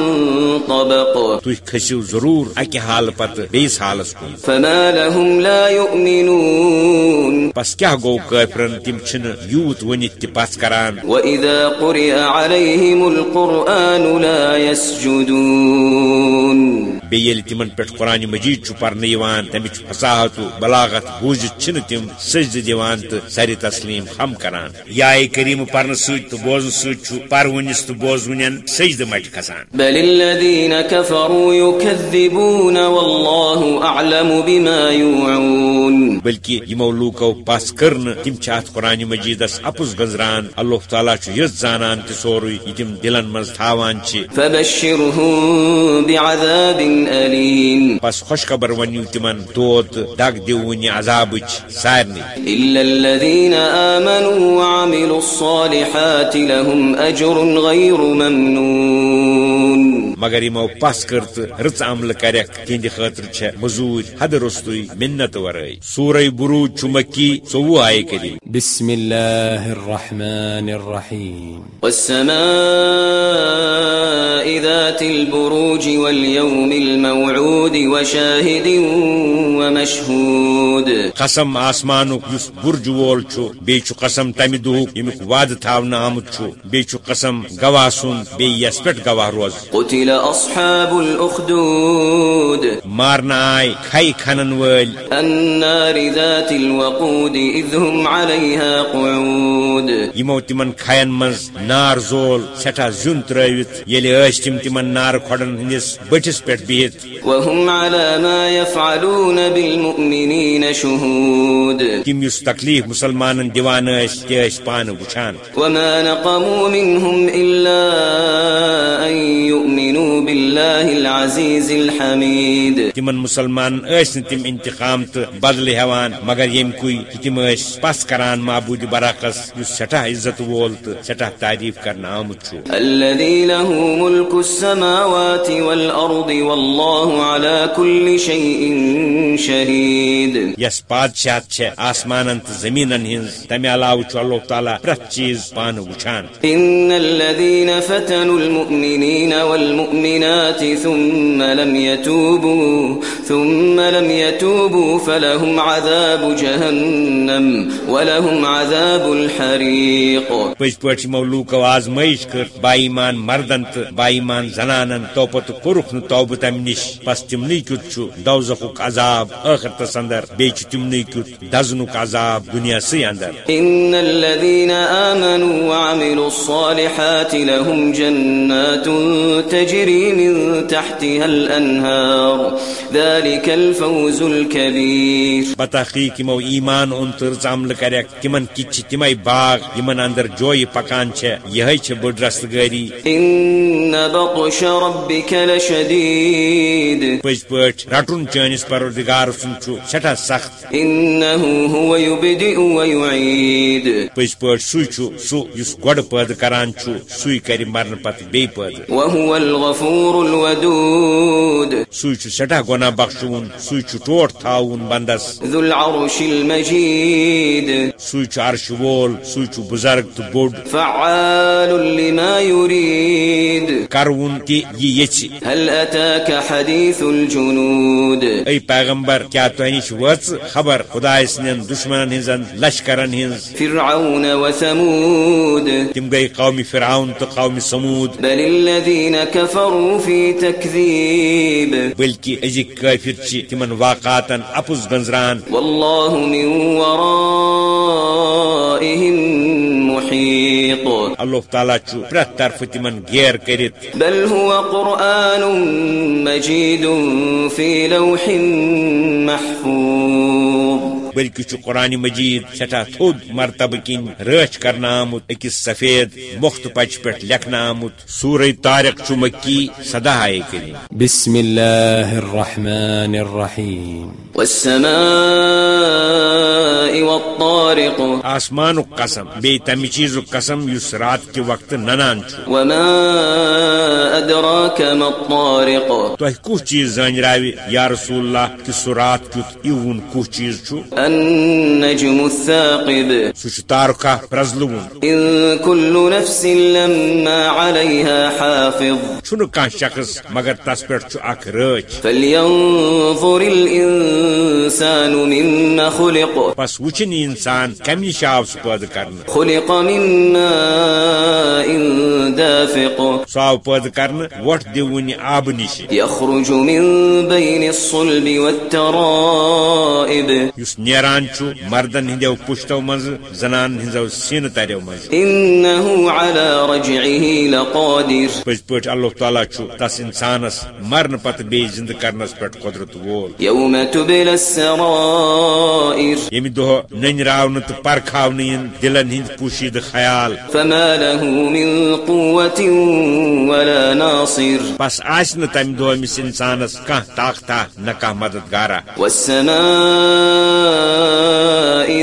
طبق۔ تُہۍ کھٔسِو ضروٗر اکہِ حالہٕ پتہٕ۔ بیٚیِس حالس کُن فما لهم لا يؤمنون۔ پس کیاہ گوٚو کٲفرن تِم چھِنہٕ یوٗت تہِ پژھ کران۔ قرئ عليهم لا يسجدون۔ ییٚلہِ تِمن پٮ۪ٹھ قرآنہِ مجیٖد یِوان تمِچ فصاحت و بلاغت چھِنہٕ تِم سجدٕ دِوان تہٕ سرِ تسلیٖم ہم کران۔ یایہِ کریٖمہٕ پرنہٕ سۭتۍ تہٕ بوزنہٕ سۭتۍ چھُ پرونِس تہٕ بوزوٕنٮ۪ن سجدٕ مٹہِ کھسان۔ بل الذين كفروا يكذبون والله أعلم بما يوعون۔ بلکہ یمو لوٗکو پس کٔر نہٕ تِم چھِ اتھ قرآنہِ مجیٖدس اپُز گنزران۔ اللہ تعالیٰ چھُ یژھ زانان تہِ سورُے یہِ تِم دلن منٛز تھاوان چھِ۔ فبشرهم بعذاب أليم پس خوشخبر ؤنِو تِمن دود تہٕ دگ دِوُن عذابٕچ سارنٕے إلا الذين آمنوا وعملوا الصالحات لهم أجر غير ممنون۔ مگر یمو پس کٔر تہٕ رٕژ عملہٕ کرٮ۪کھ تہنٛدِ خٲطرٕ چھےٚ مزوٗرۍ حد روٚستُے مِنت ورٲے سورے بروٗج چھُ مکی ژوٚوُہ آیہِ کٔرِتھ بسم الله الرحمن الرحيم والسماء ذات البروج وشاهد ومشهود. قسم آسمانُک یُس برج وول بیٚیہِ چھُ قسم تمہِ دۄہُک ییٚمیُک وعدٕ آمُت چھُ بیٚیہِ چھُ قسم گواہ سُنٛد بیٚیہِ یس پٮ۪ٹھ گواہ روز۔ قتل أصحاب الأخدود. مارنہٕ آیہِ کھے کھنن وٲلۍ۔ النار ذات الوقود إذ هم عليها قعود. یمو تمن کھین مز نار زول سٹھا زیون ترٲوِتھ ییٚلہِ ٲسۍ تِم تمن نار کھۄڑن ہٕنٛدِس بٔٹھِس پٮ۪ٹھ بِہِتھ۔ تم یُس تکلیف مسلمانن دِوان ٲسۍ تہِ ٲسۍ پانہٕ وٕچھان۔ تمن مسلمان ٲسۍ نہٕ تِم انتقام تہٕ بدلہٕ ہٮ۪وان مگر ییٚمہِ کُے تِم ٲسۍ پس کران معبوٗدِ برعکس یُس سٮ۪ٹھاہ عزت وول تہٕ سٮ۪ٹھاہ تعریف کرنہٕ آمُت چھُ الذي له ملك السماوات والأرض والله على كل شيء شهيد۔ یس بادشاہت چھےٚ آسمانن تہٕ زمینن ہٕنٛز۔ تمہِ علاوٕ چھُ اللہ تعالیٰ پرٛٮ۪تھ چیٖز پانہٕ وٕچھان۔ إن الذين فتنوا المؤمنين والمؤمنات ثم لم يتوبوا ثم لم يتوبوا فلهم عذاب جهنم ولهم عذاب الحريق۔ پٔزۍ پٲٹھۍ یِمو لوٗکو آزمٲیش کٔر باایمان مردن تہٕ باایمان زنانن تو پتہٕ کوٚرُکھ نہٕ توبہٕ تمہِ نِش۔ بس تمنٕے کیُتھ چھُ دوزخُک عذاب ٲخرتس اندر بیٚیہِ چھُ تمنٕے کیُتھ دزنُک عذاب دُنیاہسٕے اندر۔ إن الذين آمنوا وعملوا الصالحات لهم جنات تجري من تحتها الأنهار ذلك الفوز الكبير۔ بتحقیق یِمو ایمان اوٚن تہٕ رٕژ عملہٕ کریکھ تِمن کِتھ چھِ تِمے باغ یِمن اندر جویہِ پکان چھِ بٔڑ رستگٲری إن بطش پٲٹھۍ رٹُن چٲنِس پروردگار سُنٛد چھُ سٮ۪ٹھاہ سخت۔ إنه هو يبدئ ويعيد۔ پٔزۍ پٲٹھۍ سُے چھُ سُہ یُس گۄڈٕ پٲدٕ کران چھُ سُے کرِ مرنہٕ پتہٕ بیٚیہِ پٲدٕ وهو الغفور الودود۔ گۄناہ بخشوُن سُے چھُ ٹوٹھ تھاوُن بندس۔ ذو العرش عرشہِ وول سُے بزرگ تو بوڑ فعال لما يريد کرون تہِ یہِ هل أتاك حديث الجنود اے پیغمبر کیا تۄہہِ نِش وٲژ خبر خداے سٕنٛدٮ۪ن دُشمنن ہٕنٛزن لشکرن ہٕنٛز فرعون وثمود تِم گٔے قومی فرعون تہٕ قومی سموٗد بل الذين كفروا في تكذيب بلکہِ أزِکۍ کٲفِر چھِ تِمن واقعاتن اپُز گنزران والله من ورائهم محيط اللہ تعالیٰ چھُ پرٛٮ۪تھ طرفہٕ تِمن گیر کٔرِتھ بل هو قرآن مجيد في لوح محفوظ. بلکہ چھُ قرآن مجید سٹھاہ تھوٚد مرتبہٕ کِنۍ رٲچھ کرنہٕ آمُت أکِس سفید مۄختہٕ پچہِ پٮ۪ٹھ لیکھنہٕ آمُت سورے طارق چھُ مکی سدا آیے کٔرِتھ بسم الله الرحمن الرحيم والسماء والطارق. آسمانُک قسم بیٚیہِ تمہِ چیٖزُک قسم یُس رات کہِ وقتہٕ ننان چھُ۔ وما أدراك ما الطارق. تۄہہِ کُس چیٖز زٲنراوِ یا رسول اللہ کہِ سُہ رات کیُتھ اِوُن کُس چیٖز چھُ؟ النجم الثاقب. تارکا پرزلوُن إن كل نفس لما عليها حافظ. چھُنہٕ کانٛہہ شخص مگر تس پٮ۪ٹھ چھُ اکھ رٲچھ فلينظر الإنسان مما خلق. بس کمہِ نِش آو سُہ پٲدٕ کرنہٕ خلق من ماء دافق. سُہ آو پٲدٕ کرنہٕ وۄٹھ دِوُنہِ آبہٕ نِش يخرج من بين الصلب والترائب. یُس نیران چھُ مردن ہٕنٛدیو پُشتو منٛزٕ زنان ہٕنٛزو سیٖنہٕ تریو منٛزٕ. إنه على رجعه لقادر. پٔزۍ پٲٹھۍ اللہ تعالیٰ چھُ تس انسانس مرنہٕ پتہٕ بیٚیہِ زِندٕ کرنس پٮ۪ٹھ قۄدرت وول. يوم تبلى السرائر. ییٚمہِ دۄہ ننراونہٕ تہٕ پرکھاونہٕ یِن دلن ہٕنٛدۍ پوشیدٕ خیال. فما له من قوة ولا ناصر. بس آسہِ نہٕ تمہِ دۄہ أمِس انسانس کانٛہہ طاقتا نہ کانٛہہ مددگارا والسماء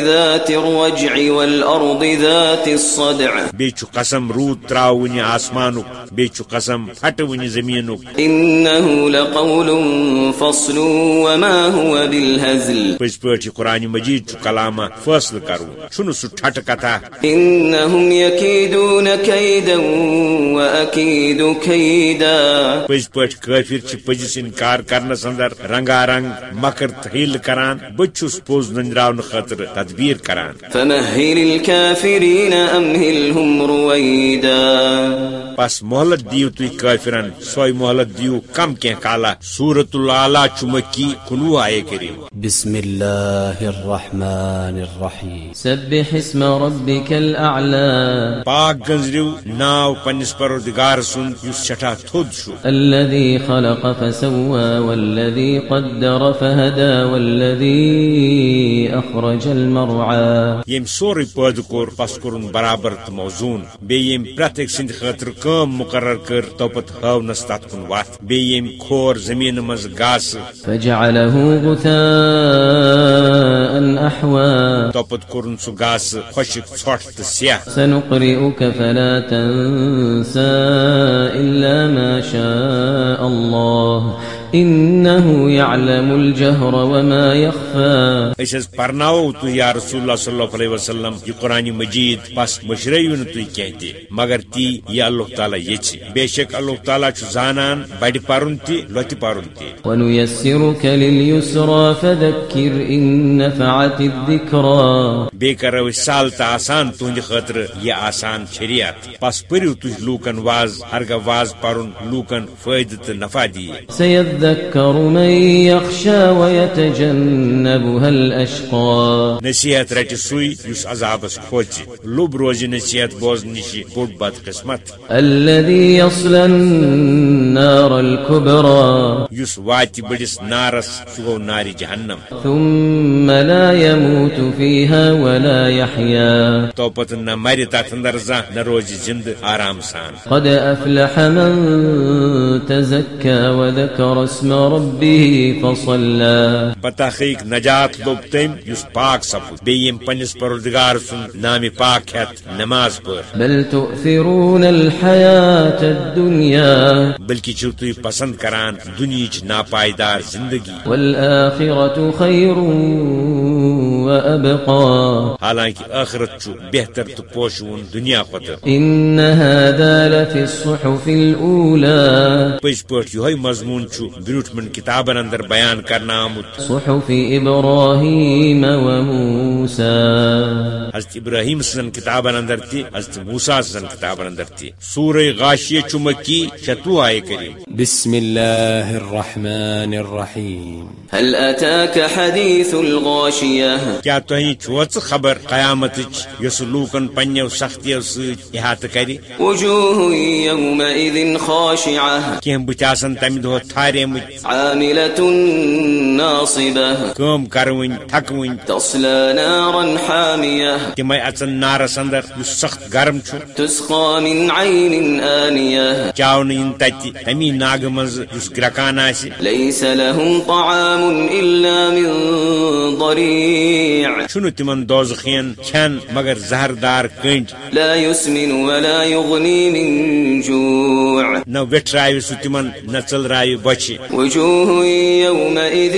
ذات الرجع والأرض ذات الصدع. چھُ قسم روٗد تراوٕنہِ آسمانُک بیٚیہِ چھُ قسم پھٹوٕنہِ زٔمیٖنُک إنه لقول فصل وما هو بالهزل. پٲٹھۍ یہِ قرآنہِ مجیٖد چھُ کلامہ فٲصلہٕ کرُن چھُنہٕ سُہ ٹھٹہٕ کتھا إنهم يكيدون كيدا وأكيد كيدا. پٔزۍ پٲٹھۍ کٲفِر چھِ پٔزِس اِنکار کرنس اندر رنگارنگ مکر تہٕ ہیلہٕ کران چھُس پوٚز نٔنٛدراونہٕ خٲطرٕ تدبیٖر کران۔ فمهل الكافرين أمهلهم رويدا. بس مہلت دیو تھی قافرن سوئی مہلت دیو کم کی کالا۔ سورت العلا چمکی کنو آئے کریم۔ بسم الله الرحمن الرحيم سبح اسم ربك الأعلى۔ پاک گنزریو ناو پنس پروردگار سن یس سٹھا تھود شو۔ الذي خلق فسوى والذي قدر فهدى والذي أخرج المرعى. یم سوری پید کور پس کورن برابر تو موزون۔ بیم پرت اک سند خاطر کام مقرر کر توپت ہاو نستات کن وات۔ بیم کھور زمین مز گاس۔ فجعله غثاء أحوى توپت کورن سو گاس خوشک ژھوٹ تو سیاہ۔ سنقرئك فلا تنسى إلا ما شاء الله. إنه يعلم الجهر وما يخفى. اس پرناو تو یا رسول اللہ صلی اللہ علیہ وسلم یہ قرآن مجید پس مشرو نا تھی کہتے مگر تی یہ اللہ تعالیٰ یہ بے شک اللہ تعالیٰ چھ زانان بڑ پرن تی لوت پرن تی۔ ونيسرك لليسرى فذكر إن نفعت الذكرى بے کرو سال تا آسان تہند خاطر یہ آسان شریعت۔ پس پریو تھی لوکن واز ہرگہ واز پرن لوکن فائدہ تو نفع دی سيذكر من يخشى ويتجنبها الأشقى نصیحت رٹ سوئی اس عذابس کھوچ لب روز نصیحت بوز نش بوڑ بد قسمت. الذي يصلى النار الكبرى. اس وات بڑس نارس گو نار جہنم. ثم لا يموت فيها ولا يحيا. اندر زانہ نہ روز زند آرام سان. قد أفلح من تزكى وذكر اسم ربه فصلى. بتحقیق نجات لوب تم اس پاک سپد. بیم پنس پروردگار سن نام پاک ہت نماز پر بل تؤثرون الحياة الدنيا بلکہ چھو تھی پسند کران دنیچ ناپائیدار زندگی. والآخرة خير وأبقى. حالانکہ آخرت تو پوشون دنیا کھت إن هذا لفي الصحف الأولى. پز پہ یہ مضمون چھو بروٹمن کتابن اندر بیان کرنا آمت صحف إبراهيم وموسى. حضرت ابراہیم سن کتابن اندر تی حضرت موسیٰ سن کتابن اندر تی سورہ غاشیہ چمکی شتو آئے کریم۔ بسم الله الرحمن الرحيم هل أتاك حديث الغاشية؟ کیا تھی چوچ خبر قیامت یس لوکن پنو سختیو ست احاطہ کر کی بت آسان تمہ دہ ناصبة. کم کرون تھکون تمے اچن نارس اندر یس سخت گرم چاون ان تتی تمی ناگ مز گرکان آس ليس لهم طعام إلا من ضريع چھنو تمن دوزخین کھین مگر زہردار کنٹ لا يسمن ولا يغني من جوع. نہ وٹرائیو سہ تمن نہ ژلرائیو بچہ. وجوه يومئذ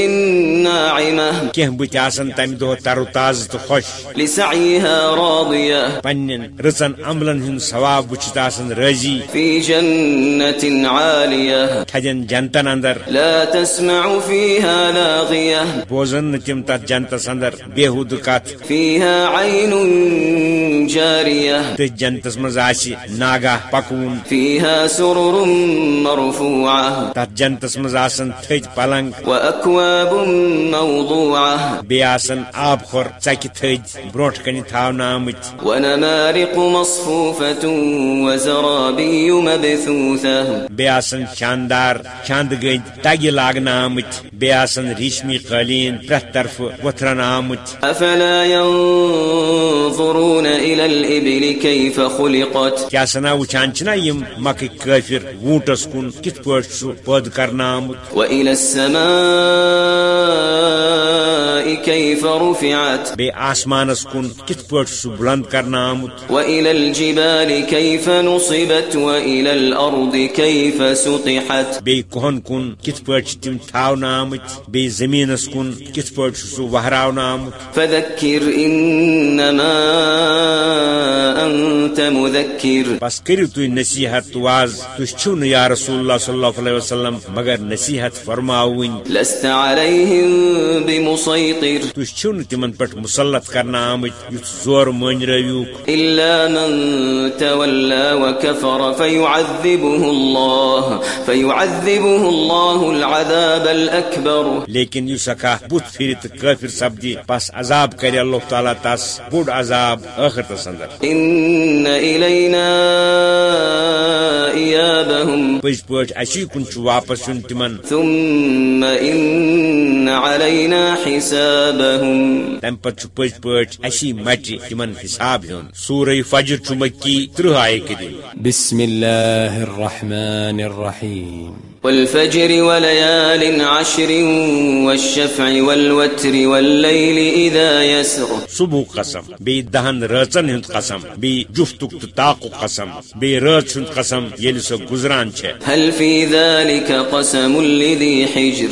ناعمة کی بت آسان تمہ دہ تر و تازہ تو خوش. لسعيها راضية پنن رچن عملن ہند ثواب آسان راضی في جنة عالية تھجن جنتن اندر. لا تسمع فيها لاغية بوزن تم تر جنتس بےحود کت۔ فيها عين جارية تھی جنتس مز آسی ناگاہ پکون۔ فيها سرر تر جنتس مز آسن تھج پلنگ۔ بی آسن آب خور ژکہ تھج بروٹ کن تھاونہ آمت ونمارق مصفوفة وزرابي مبثوثة بی آسن شاندار چند گد تگہ لاگنہ آمت بی آسن ریشمی قالین پرت طرف وترن آمت أفلا ينظرون إلى الإبل كيف خلقت؟ کیا سنا وچان چھنا یم مکہ کافر وونٹس کن کت پٲٹھۍ سہ پٲد کرنہٕ آمت؟ وإلى السماء كيف رفعت؟ بی آسمانس کن کت پٲٹھۍ سہ بلند کرنہٕ آمت؟ وإلى الجبال كيف نصبت؟ وإلى الأرض كيف سطحت؟ بی کوہن کن کت پٲٹھۍ چھِ تم تھاونہٕ آمت بی زمینس کن کت پٲٹھۍ چھُ سہ وہراونہٕ آمت؟ فذكر إنما أنت مذكر. بس کٔرِو تُہۍ نصیحت واز تُہۍ چھِو نہٕ یا رسول اللہ صلی اللہ علیہ وسلم مگر نصیحت فرماوٕنۍ لست عليهم بمسيطر. تھی چھو نہ تمن پہ مسلط کرنا آمت یت زور مٲنۍ رٲویوٗک إلا من تولى وكفر فيعذبه الله فيعذبه الله العذاب الأكبر. لیکن یُس اکھا بُتھ پھِرِ تہٕ کٲفِر بس عذاب کرِ اللہ تعالیٰ تس بوٚڑ عذاب ٲخرتس اندر إن إلينا إيابهم پٔزۍ پٲٹھۍ اسی کُن چھُ واپس یُن تِمن۔ ثم إن علينا حسابهم تمہِ پتہٕ چھُ پٔزۍ پٲٹھۍ اسی مٹہِ تِمن حساب ہیوٚن سورے فجر چھُ مکی ترٕہ آیہِ کٔرِتھ بسم الله الرحمن الرحيم والفجر وليال عشر والشفع والوتر والليل إذا يسر. صبح قسم بیٚیہِ دہن رٲژن ہُند قسم بیٚیہِ جفتُک تہٕ تاقُک قسم بیٚیہِ رٲژ ہُند قسم ییٚلہِ سۄ گُزران چھےٚ۔ هل في ذلك قسم لذي حجر؟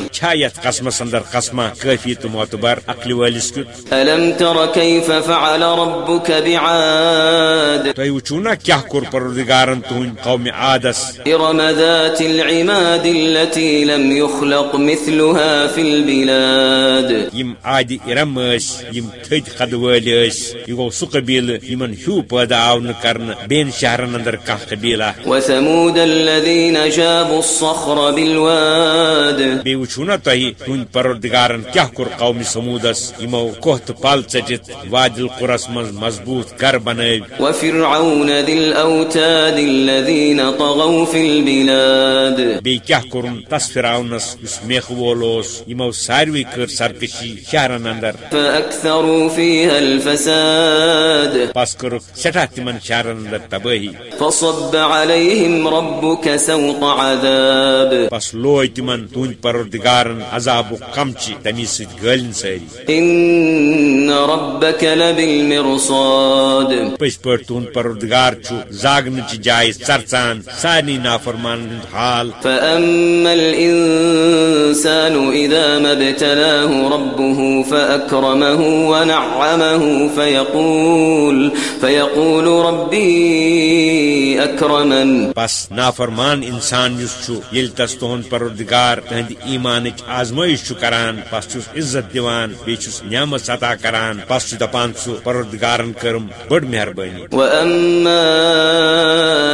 قسمس اندر قسمہ کٲفی تہٕ معتبر عقلہِ وٲلِس کیُتھ ألم تر كيف فعل ربك بعاد؟ تۄہہِ وٕچھو نا کیاہ کوٚر پروردگارن تُہنٛدۍ قومہِ عادس؟ إرم ذات العماد التي لم يخلق مثلها في البلاد. یم عادِ ارم ٲسۍ یم تھٔدۍ خد وٲلۍ ٲسۍ یہِ گوٚو سُہ قبیٖلہٕ یمن ہیوٗ پٲدٕ آو نہٕ کرنہٕ بیٚین شہرن اندر کانٛہہ قبیٖلہ وثمود الذين جابوا الصخر بالواد. بیٚیہِ وٕچھو نا تۄہہِ تُہنٛدۍ پروردگارن کیاہ کوٚر قومہِ سموٗدس یمو کوہ تہٕ پل ژٔٹِتھ وادِل قُرس منٛز مضبوٗط گر بنٲوۍ وفرعون ذي الأوتاد الذين طغوا في البلاد. بیٚیہِ کیاہ کوٚرُن تس فراونس یُس میکھٕ وول اوس یمو ساروٕے کٔر سرکشی شہرن اندر۔ فأكثروا فيها الفساد۔ پس کٔرٕکھ سٮ۪ٹھاہ تِمن شہرن اندر تبٲہی فصب عليهم ربك سوط عذاب۔ بس لوے تِمن تُہنٛدۍ پروردگارن عذابُک کمچہِ تمی سۭتۍ گٲلِن سٲری إن ربك لبالمرصاد۔ پٔزۍ پٲٹھۍ تُہنٛد پروردگار چھُ زاگنٕچہِ جایہِ ژرژان سارنٕے نافرمانن ہُنٛد حال۔ فأما الإنسان إذا ما ابتلاه ربه فأكرمه ونعمه فيقول فيقول ربي أكرمن بس نافرمان انسان یُس چھُ ییٚلہِ تس تُہنٛد پروردگار تہنٛدِ ایمانٕچ آزمٲیش چھُ کران بس چھُس عزت دِوان بیٚیہِ چھُس نعمت عطا کران بس چھُ دپان سُہ پروردگارن کٔرٕم بٔڑ مہربٲنی۔ وأما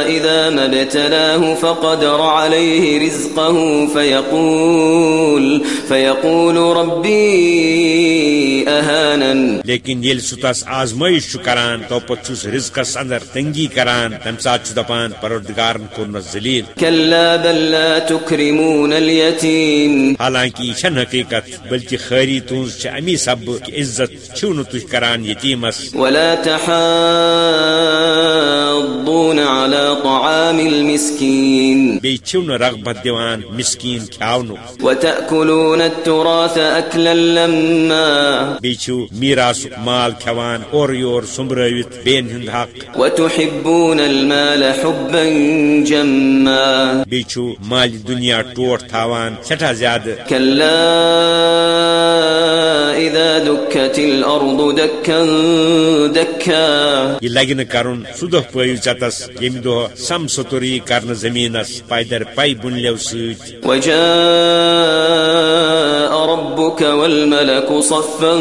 إذا ما ابتلاه فقدر عليه رزقه فيقول فيقول ربي أهانن. لیکن ییٚلہِ سُہ تس آزمٲیش چھُ کران تو پتہٕ چھُس رزقس اندر تنگی کران تمہِ ساتہٕ چھُ دپان پروردگارن کوٚرنس ذلیل. كلا بل لا تكرمون اليتيم. حالانکہ یہ حقیقت بلکہ خٲری تُہنٛز چھِ امی سببہٕ کہ عزت چھِو نہٕ کران یتیٖمس۔ ولا تحاضون على طعام المسكين. نہٕ رغبت دِوان مسکیٖن کھیاونُک وتأكلون التراث أكلا لما بیٚیہِ چھِو میٖراسُک مال کھٮ۪وان اورٕ یور سُمبرٲوِتھ بیٚین ہُنٛد حق. وتحبون المال حبا جما بیٚیہِ چھِو مالہِ دُنیا ٹوٹھ تھاوان سٮ۪ٹھاہ زیادٕ كلا إذا دكت الأرض دكا دكا یہِ لگہِ نہٕ کرُن سُہ دۄہ پٲیِو ژےٚ ییٚمہِ دۄہ سم سُتُری کرنہٕ زٔمیٖنس پایدر پاے بُنلیو سۭتۍ وجاء ربك والملك صفا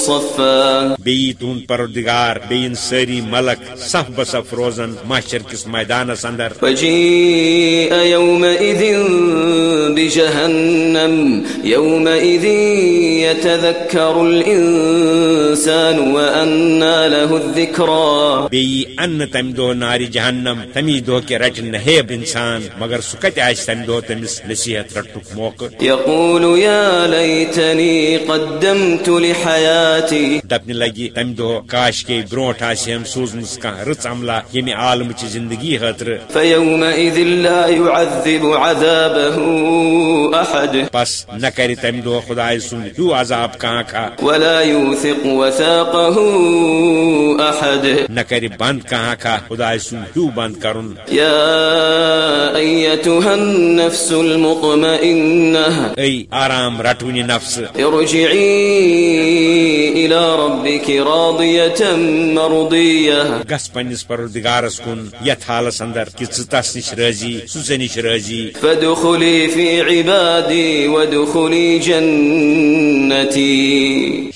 صفا۔ ملک صف بصف روزن محشر کِس مٲدانس اندر۔ وجيء يومئذ بجهنم يومئذ يتذكر الإنسان وأنى له الذكرى اننہٕ تمہِ دۄہ نارِ جہنم تمی دۄہ کہِ رٹہِ نہیب انسان مگر سُہ آسہِ تمہِ دۄہ تٔمِس نصیحت رٹنُک موقع۔ يقول يا ليتني قدمت لحياتي دپنہِ لگہِ تمہِ دۄہ کاش کے برونٹھ آسہِ ہم سوٗزمٕژ کانٛہہ رٕژ عملہ ییٚمہِ عالمٕچہِ زندگی خٲطرٕ فيومئذ لا يعذب عذابه بس نہ کرِ تمہِ دۄہ خداے سُنٛد ہیوٗ عذاب کانٛہہ کھا۔ ولا يوثق وثاقه نہ کرِ بند کانٛہہ کھا خداے سُنٛد ہیوٗ بند کرُن۔ يا أيتها النفس المطمئنة. اے آرام رٹوٕنہِ نفسہٕ ارجعي إلى ربك راضية مرضية. گژھ پننس پروردگارس کُن یتھ حالس اندر کہ ژٕ تس نش رٲضی سُہ ژےٚ نش رٲضی فادخلي في عبادي وادخلي جنتي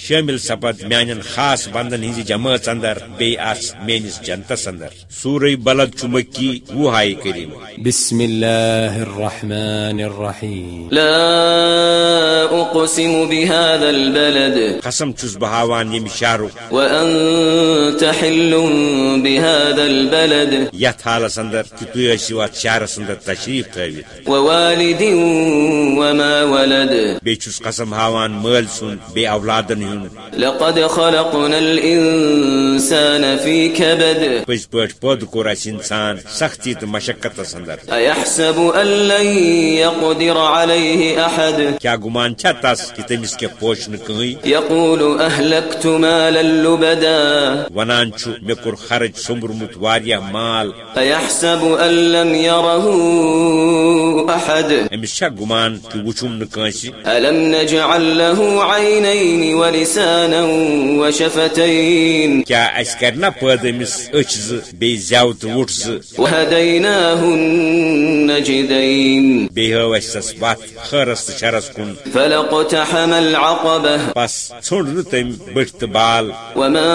شامل سپد میان خاص بندن ہز جماعت اندر بی آس میانس جنتس اندر سورہ بلد چمکی وہ ہائی کریم. بسم الله الرحمن الرحيم لا أقسم بهذا البلد. قسم یم شہرک وأنت حل بهذا البلد. کہ تھی ٲسِو اتھ شہرس اندر تشریف تھٲوِتھ ووالد وما ولد. چھُس قسم ہاوان مٲلۍ سُنٛد بیٚیہِ اولادن ہُنٛد لقد خلقنا الإنسان في كبد. پٔزۍ پٲٹھۍ پٲدٕ کوٚر اِنسان سختی أيحسب أن لن يقدر عليه أحد. کیٛاہ گُمان چھا تس کہ تٔمِس کینٛہہ پوش نہٕ مالا لبدا. ونان مےٚ کوٚر خرٕچ سوٚمبرمُت واریاہ مال. أيحسب أن لم يره أحد أمِس چھا گُمان کہِ وٕچھُم نہٕ کٲنٛسہِ ألم نجعل له عينين ولسانا وشفتين کیٛاہ اَسہِ کرِ نا پٲدٕ أمِس أچھ زٕ بیٚیہِ زٮ۪و تہٕ وُٹھ زٕ وهديناه النجدين تس وتھ خٲرس تہٕ شرس کُن فلقتحم العقبة. بس تٔمۍ بٔٹھۍ تہٕ بال. وما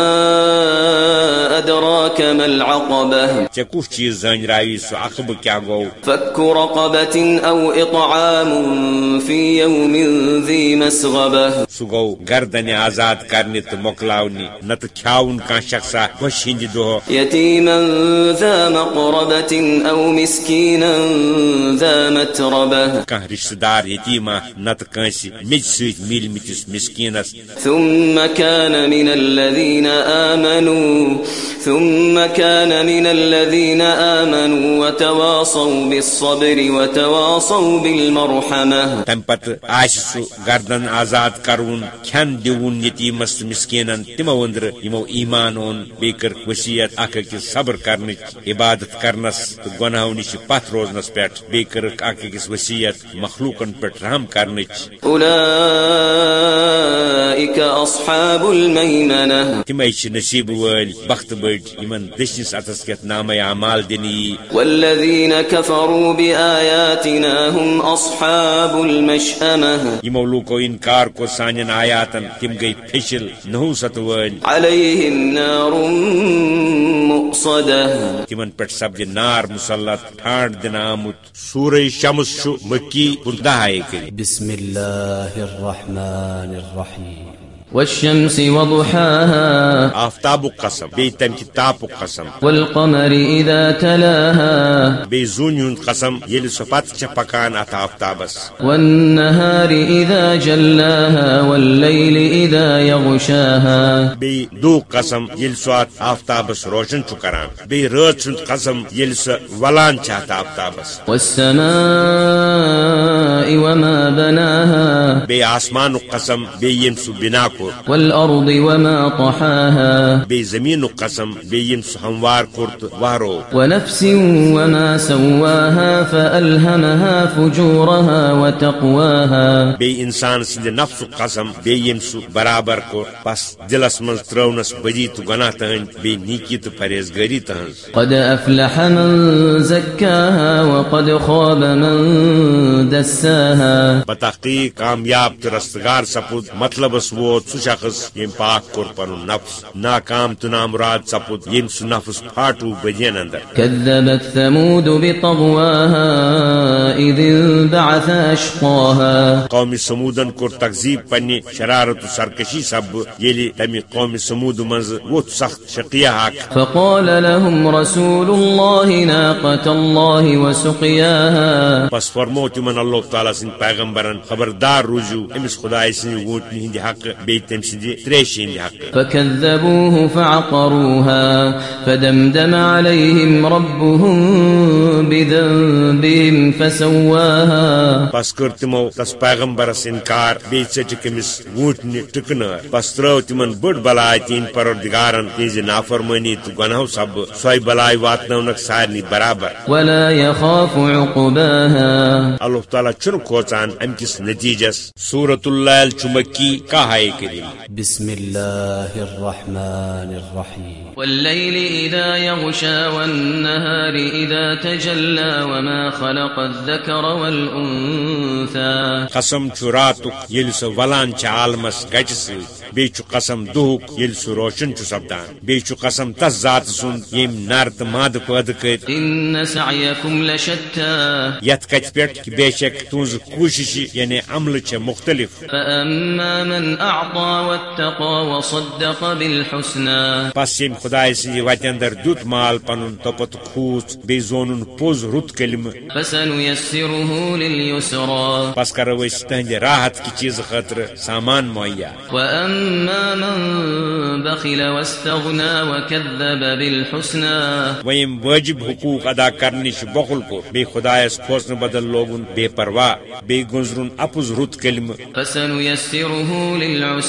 أدراك ما العقبة. کُس چیٖز زٲنۍ سُہ عقبہٕ کیٛاہ گوٚو فك رقبة أو إطعام في يوم ذي مسغبة. سُہ گوٚو گردنہِ آزاد کرنہِ تہٕ مۄکلاونہِ نتہٕ کھیاوُن کانٛہہ شخصا خۄش ہِنٛدِ دۄہ يتيما ذا مقربة أو مسكينا ذا متربة کانٛہہ رشتہٕ دار یتیٖما نتہٕ کٲنٛسہِ میٚژِ سۭتۍ میٖلمٕتِس مسکیٖنس۔ ثم كان من الذين آمنوا۔ ثم كان من الذين آمنوا وتواصوا بالصبر وتواصوا بالمرحمة۔ تمہِ پتہٕ آسہِ سُہ گردن آزاد کرُن کھٮ۪ن دِوُن یتیٖمس مسکیٖنن تِمو أنٛدرٕ یِمو ایٖمان اوٚن کٔرٕکھ وصیت اکھ صبر کرنٕچ عبادت کرنس تہٕ گۄنہو نِش پتھ روزنس پٮ۪ٹھ۔ أکِس وصیت مخلوٗقن پٮ۪ٹھ رحم کرنٕچ أولئك أصحاب الميمنة تِمے چھِ نصیٖبہٕ وٲلۍ بختہٕ بٔڑۍ یِمن دٔچھنِس اتھس کٮ۪تھ نامے اعمال دِنہٕ یی والذين كفروا بآياتنا هم أصحاب المشأمة یِمو لوٗکو اِنکار کوٚر سانٮ۪ن آیاتن تِم گٔیہِ پھیٚچِل نحوٗست وٲلۍ عليهم نار مؤصدة تِمن پٮ۪ٹھ سپدِ نار مُسلط ٹھانڈ دِنہٕ آمُت سورے شمس مکی پُنداہے کٔرِتھ بسم الله الرحمن الرحيم والشمس وضحاها. آفتابُک قسم کہِ تاپُک قسم. والقمر إذا تلاها. زوٗنہِ ہُنٛد قسم ییٚلہِ سۄ پتہٕ چھےٚ پکان اتھ آفتابس والنهار إذا جلاها والليل إذا يغشاها بیٚیہِ دوٗک قسم سۄ اتھ آفتابس روشن چھُ کران بیٚیہِ رٲژ سُنٛد قسم ییٚلہِ سۄ ولان اتھ آفتابس والسماء وما بناها. بیٚیہِ آسمانُک قسم بیٚیہِ ییٚمۍ سُہ والأرض وما طحاها. بیٚیہِ زٔمیٖنُک قسم سُہ ہموار کوٚر تہٕ وہرو ونفس وما سواها فألهمها فجورها وتقواها. بیٚیہِ اِنسان سٕنٛدِ نفسُک قسم ییٚمۍ سُہ برابر کوٚر بس دِلس منٛز ترٲونس بدی تہٕ گۄناہ تہنٛدۍ بیٚیہِ نیکی تہٕ پرہیزگٲری تہنٛز. قد أفلح من زكاها وقد خاب من دساها. بتحقیق کامیاب تہٕ رستگار سپُد مطلبس ووت سُہ شخص ییٚمۍ پاک کوٚر پنُن نفس ناکام تہٕ نامراد سپُد ییٚمۍ سُہ نفس پھاٹوو بدین اندر۔ كذبت ثمود بطغواها إذ انبعث أشقاها قومی سموٗدن کوٚر تقزیٖب پننہِ شرارت تہٕ سرکشی سببہٕ ییٚلہِ تمہِ قومی سموٗد منٛزٕ ووٚتھ سخت شقیہ اکھ فقال لهم رسول الله ناقة الله وسقياها بس فرمو تمن اللہ تعالیٰ سٕنٛدۍ پیغمبرن خبردار روٗزِو أمِس خۄداے سٕنٛدِ ووٗنٛٹنہِ ہٕنٛدِ حقہٕ بیٚیہِ تریشہِ ہٕنٛدِ حقہٕ فكذبوه فعقروها فدمدم عليهم ربهم بذنبهم فسواها بس کٔر تِمو تس پیغمبرس انکار بیٚیہِ ژٔٹِکھ أمِس ووٗنٛٹنہِ ٹٕکنٲر بس ترٲو تِمن بٔڑ بلاے تہنٛدۍ پروردگارن تہنٛزِ نافرمٲنی تہٕ گۄنہو سببہٕ سۄے بلاے واتنٲونکھ سارنٕے برابر ولا يخاف عقباها اللہ تعالیٰ چھُنہٕ کھوژان امہِ کِس نتیٖجس سورت اللہ چھُ مکی کہے کریم بسم الله الرحمن الرحيم والليل إذا يغشى والنهار إذا تجلى وما خلق الذكر والأنثى قسم چھ راتک یل سہ ولان چھ عالمس گچ بی قسم یل سہ روشن چھ سپدان. بی قسم تس ذات سن یم نر تو ماد پید کر إن سعيكم لشتى یت کت پہ بے شک کوشش یعنی عمل چھ مختلف. فأما من أعطى واتقى وصدق بالحسنى. پس یم خدائے سند وتہ اندر دیت مال پنن توپت کھوژ بی زونن پوز رت فسنيسره لليسرى. پس کرو اس تہند راحت کی چیز خاطر سامان مہیا وأما من بخل واستغنى وكذب بالحسنى. ویم واجب حقوق ادا کرنش بخل کو بی خدایس کھوسن بدل لوگن بے پرواہ بی گنزرن اپز رت فسنيسره للعسرى.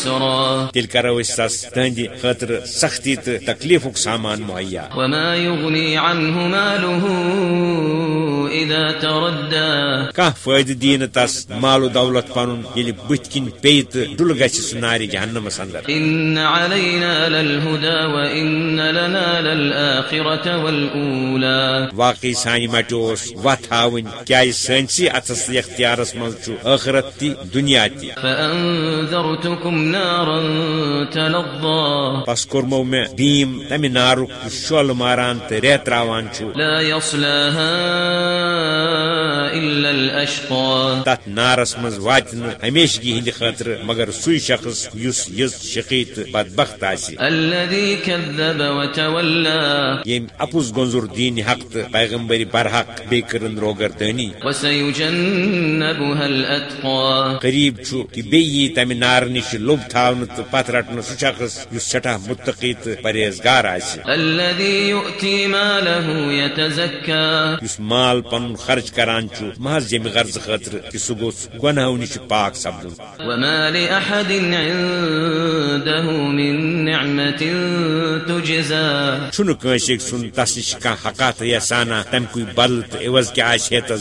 تیل کرو اس تس تہند خاطر سختی تو تکلیفک سامان مہیا وما يغني عنه ماله إذا تردى. کھاہ فائدہ دین تس مال و دولت پنن یل بت کن پی تو ڈل گھ سہ نار جہنمس اندر إن علينا للهدى وإن لنا للآخرة والأولى. واقعی سانہ مٹہ اس وت ہاون کیا سنسی اتس اختیارس من ٲخرت تہ دنیا تہ فأنذرتكم نارا تلظى پس کورمو مے بیم تمہ نارک شول ماران تو ریت تراوان چھو لا يصلاها نارس مز وات ہمیشگی ہند خاطر مگر سوی شخص یس یس شقی تو بدبخت آسی. الذي كذب وتولى یم اپز گنزر دین حق تو پیغمبر برحق بی کرن روگر دانی وسيجنبها الأتقى قریب چھو کہ بیئی تمہ نار نش لب تھاون تو پت رٹن سہ شخص یس سٹھا متقی تو پرہیزگار یس مال پن خرچ کران محض یم غرض خاطر کہ سہ گوس گناہو نش پاک سپدن۔ وما لأحد عنده من نعمة تجزى۔ سن نش کھانا حقات یسانا تم کوئی بدل تو عوض کیا آس ہیتس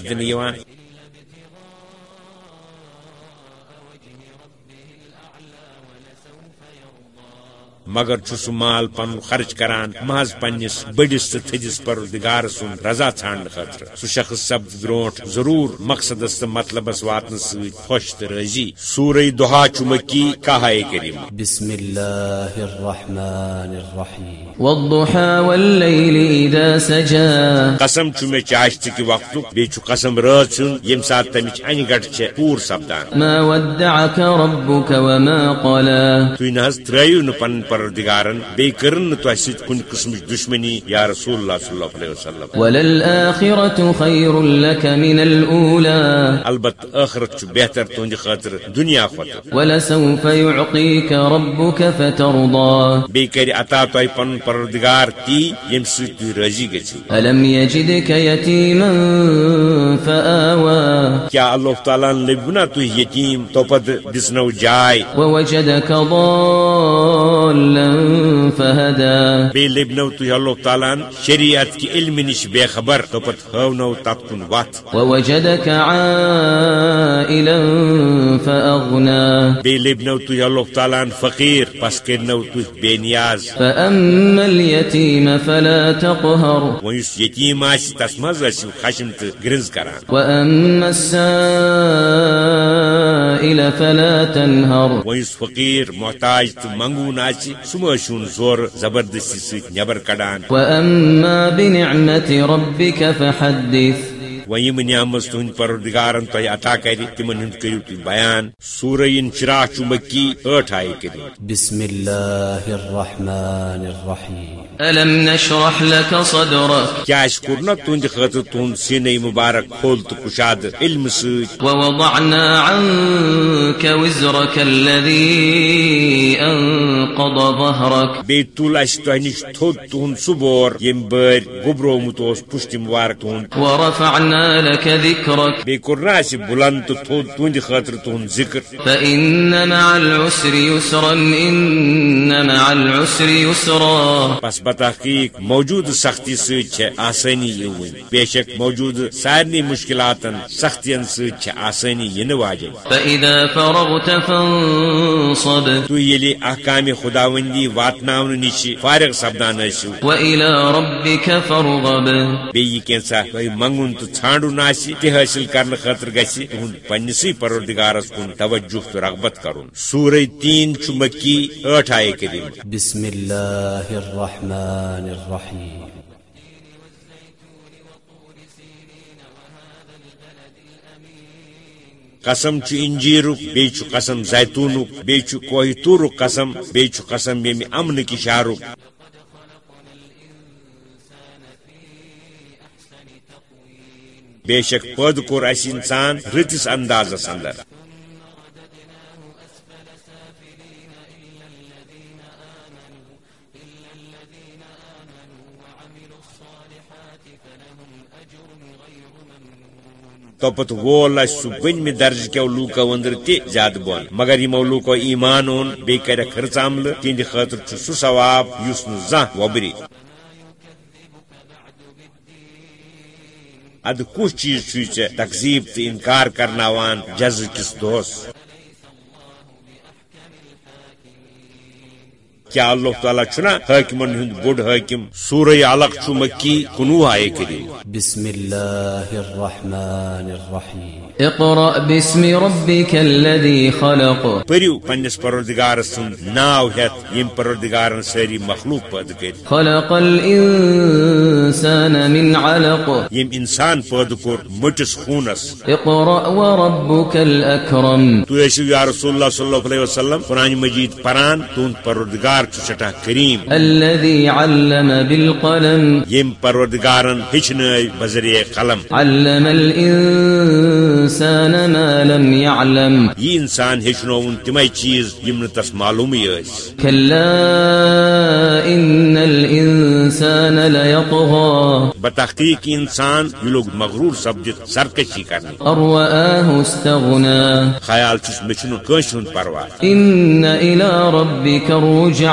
مگر چھ سہ مال پن خرچ کران محض پنس بڑس تو تھدس پردگار سن رضا ژھانڈ خاطر سہ شخص سپد برونٹ ضرور مقصدس تو مطلبس واتن ست خوش تو رضی سورہ دہا چھ مکی کہائے کریم۔ بسم الله الرحمن الرحيم والضحى والليل إذا سجى۔ قسم چھ مے چاشت کہ وقت بی چھ قسم رات سن یم سات تمچ ان گٹ چھ پور سپدان۔ ما ودعك ربك وما قلى۔ تھی نہ ترایو نہ پن پردگارن بی کرن تہ سۭتۍ کُنہِ قسمٕچ دشمنی یا رسول اللہ صلی اللہ علیہ وسلم. وللآخرة خير لك من الأولى البت ٲخرت چھُ بہتر تہنٛدِ خٲطرٕ دنیا کھۄتہٕ ولسوف يعطيك ربك فترضى بیٚیہِ کرِ عطا تۄہہِ پنُن پردگار تی تُہۍ رٲضی گٔژھِو ألم يجدك يتيما فآوى کیٛاہ اللہ تعالیٰ نا تُہۍ یتیٖم تو پتہٕ دِژنو جاے ووجدك ضالا اللہ تعالیٰ شریعت کہِ علمہِ نِش بے خبر تو ووجدك عائلا لٔبنو تُہۍ اللہ تعالیٰ فقیٖر پس کٔرنو بے نیاز. فأما اليتيم فلا تقهر. وۄنۍ یُس یتیٖم آسہِ تس منٛز ٲسِو خشم کران. وأما السائل فلا تنهر. فقیٖر محتاج منگوٗن آسہِ سُہ زور زبردستی سۭتۍ کڑان. ربك فحدث وۄنۍ یِم نعمژ تُہنٛدِ پروردگارن تۄہہِ عطا کرِ تِمن ہُنٛد کٔرِو تُہۍ بیان۔ سورہ انشراح چھُ مکی ٲٹھ آیہِ کٔرِتھ بسم الله الرحمن الرحيم۔ ألم نشرح لك صدرك؟ کیٛاہ اَسہِ کوٚر نا تُہنٛدِ خٲطرٕ تُہنٛد سیٖنے مُبارک کھول تہٕ کُشادٕ علمہٕ سۭتۍ؟ ووضعنا عنك وزرك الذي أنقض ظهرك۔ بیٚیہِ تُل اَسہِ تۄہہِ نِش تھوٚد تُہنٛد سُہ بور ییٚمہِ بٲرۍ گوٚبرومُت اوس پُشتہِ مُبارک ورفعنا ورفعنا لك ذكرك. بی کور اس بلند تو تھود تہند خاطر تہند ذکر. فإن مع العسر يسرا إن مع العسر يسرا. پس بتحقیق موجود سختی ست آسانی یون بے شک موجود سارنی مشکلاتن سختین ست آسانی ین واجن فإذا فرغت فانصب. تو یلی احکام خداوندی واتناون نش فارغ سپدان ٲسِو وإلى ربك فارغب. بیٚیہِ کینٛژھا تۄہہِ منگُن تہٕ ژھانڈُن آسہِ تہِ حٲصِل کرنہٕ خٲطرٕ گژھِ تُہُنٛد پننسٕے پروردگارس کُن توجہ تہٕ رغبت کرُن۔ سورے تین چھُ مکی ٲٹھ آیے کٔرِم بسم الله الرحمن الرحيم قسم چھُ انجیرُک بیٚیہِ چھُ قسم زیتوٗنُک بیٚیہِ چھُ کوہ توٗرُک قسم بیٚیہِ چھُ قسم ییٚمہِ امنہٕ کہِ بے شک پٲدٕ کوٚر اَسہِ اِنسان رٕتِس اندازس اندر توپت وول اس سہ بنمہ درجہ کیو لوکو اندر تہ زیادہ بون۔ مگر یمو لوکو ایمان اون بی کرک خرچ عمل تہند خاطر چھ سہ ثواب یس نہ زانہ وبری۔ اد کس چیز چھ تقزیب تو انکار کرناوان جز کس دہس کیا اللہ تعالیٰ چھنا حاکمن ہند بوڑ حاکم۔ سورہ علق چھ مکی کنوہ آئے کریم بسم الله الرحمن الرحيم اقرأ باسم ربك الذي خلق۔ پریو پنس پروردگار سن ناو ہیت یم پروردگارن ساری مخلوق پید کر۔ خلق الإنسان من علق۔ یم انسان پید کور مٹس خونس اقرأ وربك الأكرم تو ایسو یا رسول اللہ صلی اللہ علیہ وسلم قرآن مجید پران تون پروردگار چھ سٹھا کریم. الذي علم بالقلم. یم پروردگارن ہچنائی بذریعہ قلم. علم الإنسان ما لم يعلم. یہ انسان ہچنون تمے چیز یم نہ تس معلوم یس كلا إن الإنسان ليطغى بتحقیق انسان یہ لوگ مغرور سپدت سرکشی کرنے رآه استغنى خیال چھس مے چھنو کٲنٛسہِ ہُنٛد پرواہ. إن إلى ربك الرجعى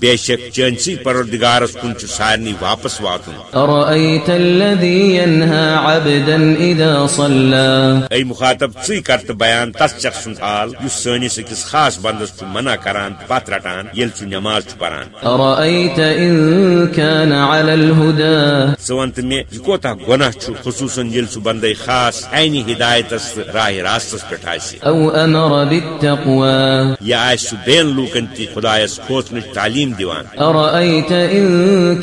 بے شک چانسی پروردگارس کن چھ سارنی واپس واتن. أرأيت الذي ينهى عبدا إذا صلى؟ اے مخاطب ژی کرت بیان تس شخص حال؟ سٲنِس أکِس خاص بندس چھ منع کران پتھ رٹان ییٚلہِ سُہ نماز چھُ پران. أرأيت إن كان على الهدى؟ مےٚ یہِ کوتاہ گۄناہ چھُ خصوٗصن ییٚلہِ سُہ بندے خاص عینی ہدایتس تہٕ راہ راستس پٮ۪ٹھ آسہِ أو أمر بالتقوى؟ یا آسہِ سُہ بیٚین لوٗکن تہِ کھوژنٕچ تعلیٖم دِوان أرأيت إن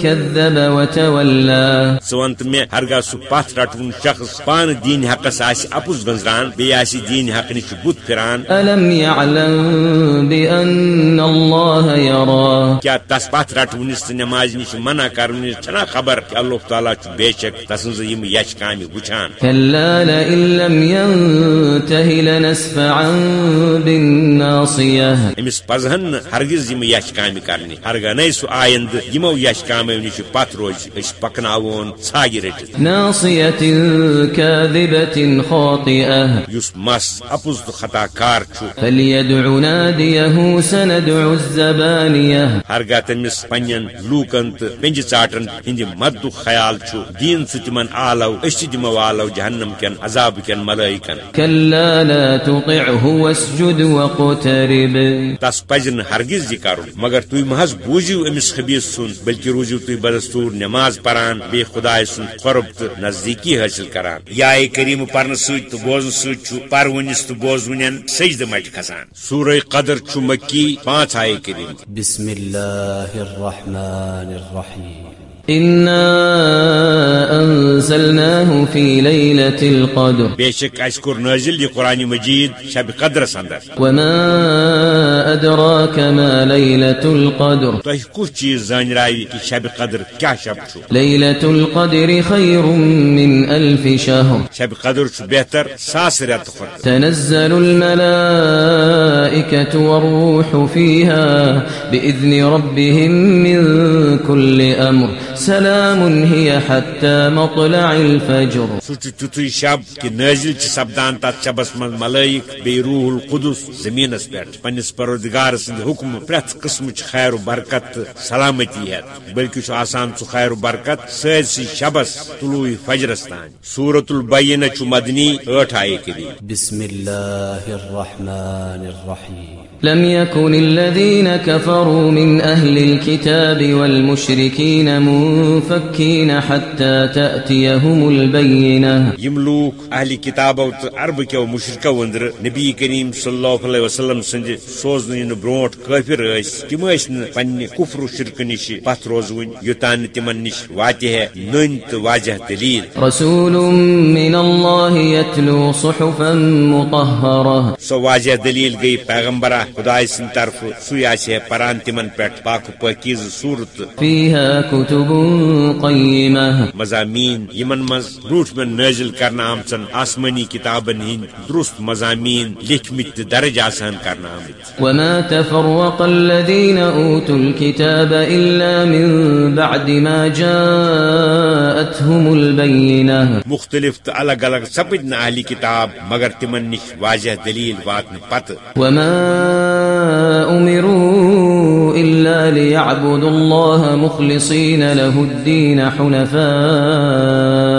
كذب وتولى؟ ژٕ ون تہٕ مےٚ ہرگاہ سُہ پتھ رٹوُن شخص پانہٕ دیٖن حقس آسہِ اپُز گنزران بیٚیہِ آسہِ دیٖن حق نِش بُتھ پھران ألم يعلم بأن الله يرى؟ کیا تس پتھ رٹونس تہٕ نماز نش منع کرنس چھنا خبر؟ کہ اللہ تعالیٰ چھُ بے شک تسنز یم یش کامہِ وٕچھان كلا لئن لم ينته لنسفعا بالناصية. أمس پزہن ہرگز یم یش کامہِ کرنہِ ہرگاہ سُہ آیند یمو یش کامیو نش پتھ روزِ رٔٹِتھ ناصية كاذبة خاطئة یُس مس اپُز تہٕ خطا کار ہرگاہ تٔمِس پننٮ۪ن لوٗکن تہٕ پنجہِ ژاٹن ہٕنٛدِ مددُک خیال چھُ دین سُہ تِمن آلو تہِ دِمو آلو جہنم کٮ۪ن عذاب واسجد واقترب تس پزِ ہرگز یہِ کرن مگر تھی محض بوزیو امس خبیص سن، بلکہ روزیو تھی بدستور نماز پران بی خدائے سُنٛد قرب تو نزدیکی حاصل کران. یا کریم پرن سۭتۍ تو بوزن سۭتۍ پرونس تو تہٕ سجد مٹ کھسان سورہ قدر چھُ مکی، پانچ آئے کریم. بسم اللہ الرحمن الرحیم. إنا أنزلناه في ليلة القدر بے شک اس کوٚر نٲزِل یہِ قرآن مجید شب قدرس اندر وما أدراك ما ليلة القدر تۄہہِ کُس چیٖز زانراوِ کہِ شب قدر؟ کیٛاہ شب چھُ ليلة القدر خير من ألف شهر شب قدر چھُ بہتر؟ ساس رٮ۪تہٕ کھۄتہٕ تنزل الملائكة والروح فيها بإذن ربهم من كل أمر سلام هي حتى مطلع الفجر. سہ تیتھے شب کہ نازل چھ سپدان تات شبس من ملائک بی روح القدس زمینس پہ پنس پروردگار سند حکم پریت قسم خیر و برکت سلامتی ہے. بلکہ چھ آسان سہ خیر و برکت سرسی شبس طلوع فجرس تان سورت البینہ چھ مدنی ٲٹھ آئے کری بسم الله الرحمن الرحيم لم يكن الذين كفروا من أهل الكتاب والمشركين منفكين حتى تأتيهم البينة. یم لوک اہل کتابو تو عرب کیو مشرکو اندر نبی کریم صلی اللہ علیہ وسلم سند سوزن ین برونٹ کافر اس تم اس پنہ کفر و شرک نش پت روزون یوتان تمن نش واتہ ہے نن تو واضح دلیل رسول من الله يتلو صحفا مطهرة. سو واضح دلیل گئی پیغمبرہ خدائے سن طرف سوی آسہ پران تمن پہ پاک پاکیز صورت. فيها كتب قيمة مضامین یمن مز بروٹ میں نازل کرنا آمچن آسمانی کتابن ہند درست مضامین لکھمت درج آسان کرنا آمت وما تفرق الذين أوتوا الكتاب إلا من بعد ما جاءتهم البينة۔ مختلف الگ الگ سپد نہ اہلی کتاب مگر تمن نش واضح دلیل واتن پتہ وما أمروا إلا ليعبدوا الله مخلصين له الدين حنفاء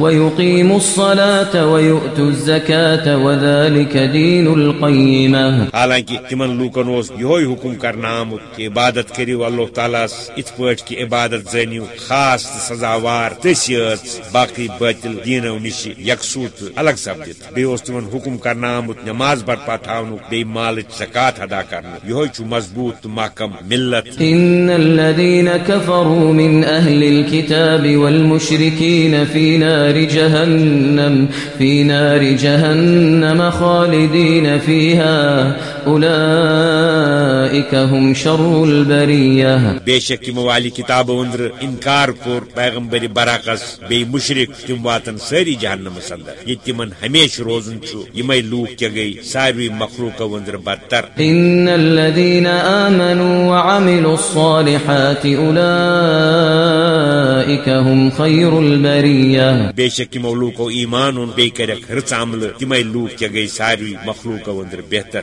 ويقيموا الصلاة ويؤتوا الزكاة وذلك دين القيمة. حالانکہ تمن لوکن اس یہ حکم کرنا آمت کہ عبادت کریو اللہ تعالیٰ ات کہ عبادت زنیو خاص تہ سزاوار تس باقی باطل دینو نش یکسو تو الگ سپدت بیس تمن حکم کرنا آمت نماز برپا تھاون بی مالچ زکات ادا کرنا یہ مضبوط تو محکم ملت نار جهنم في نار جهنم خالدين فيها أولئك هم شر البرية. بے شک تمو والی کتابو اندر انکار کور پیغمبر براکس بی مشرک تم واتن ساری جہنمس اندر یہ تمن ہمیشہ روزن چھو یمے لوک کیا گئی ساروی مخلوق اندر بدتر. إن الذين آمنوا وعملوا الصالحات أولئك هم خير البرية. بے شک تمو لوکو ایمان ان بے کرک ہرچ عمل تمے لوک کیا گئی ساروی مخلوق اندر بہتر.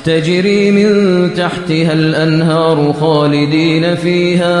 تجري من تحتها الأنهار خالدين فيها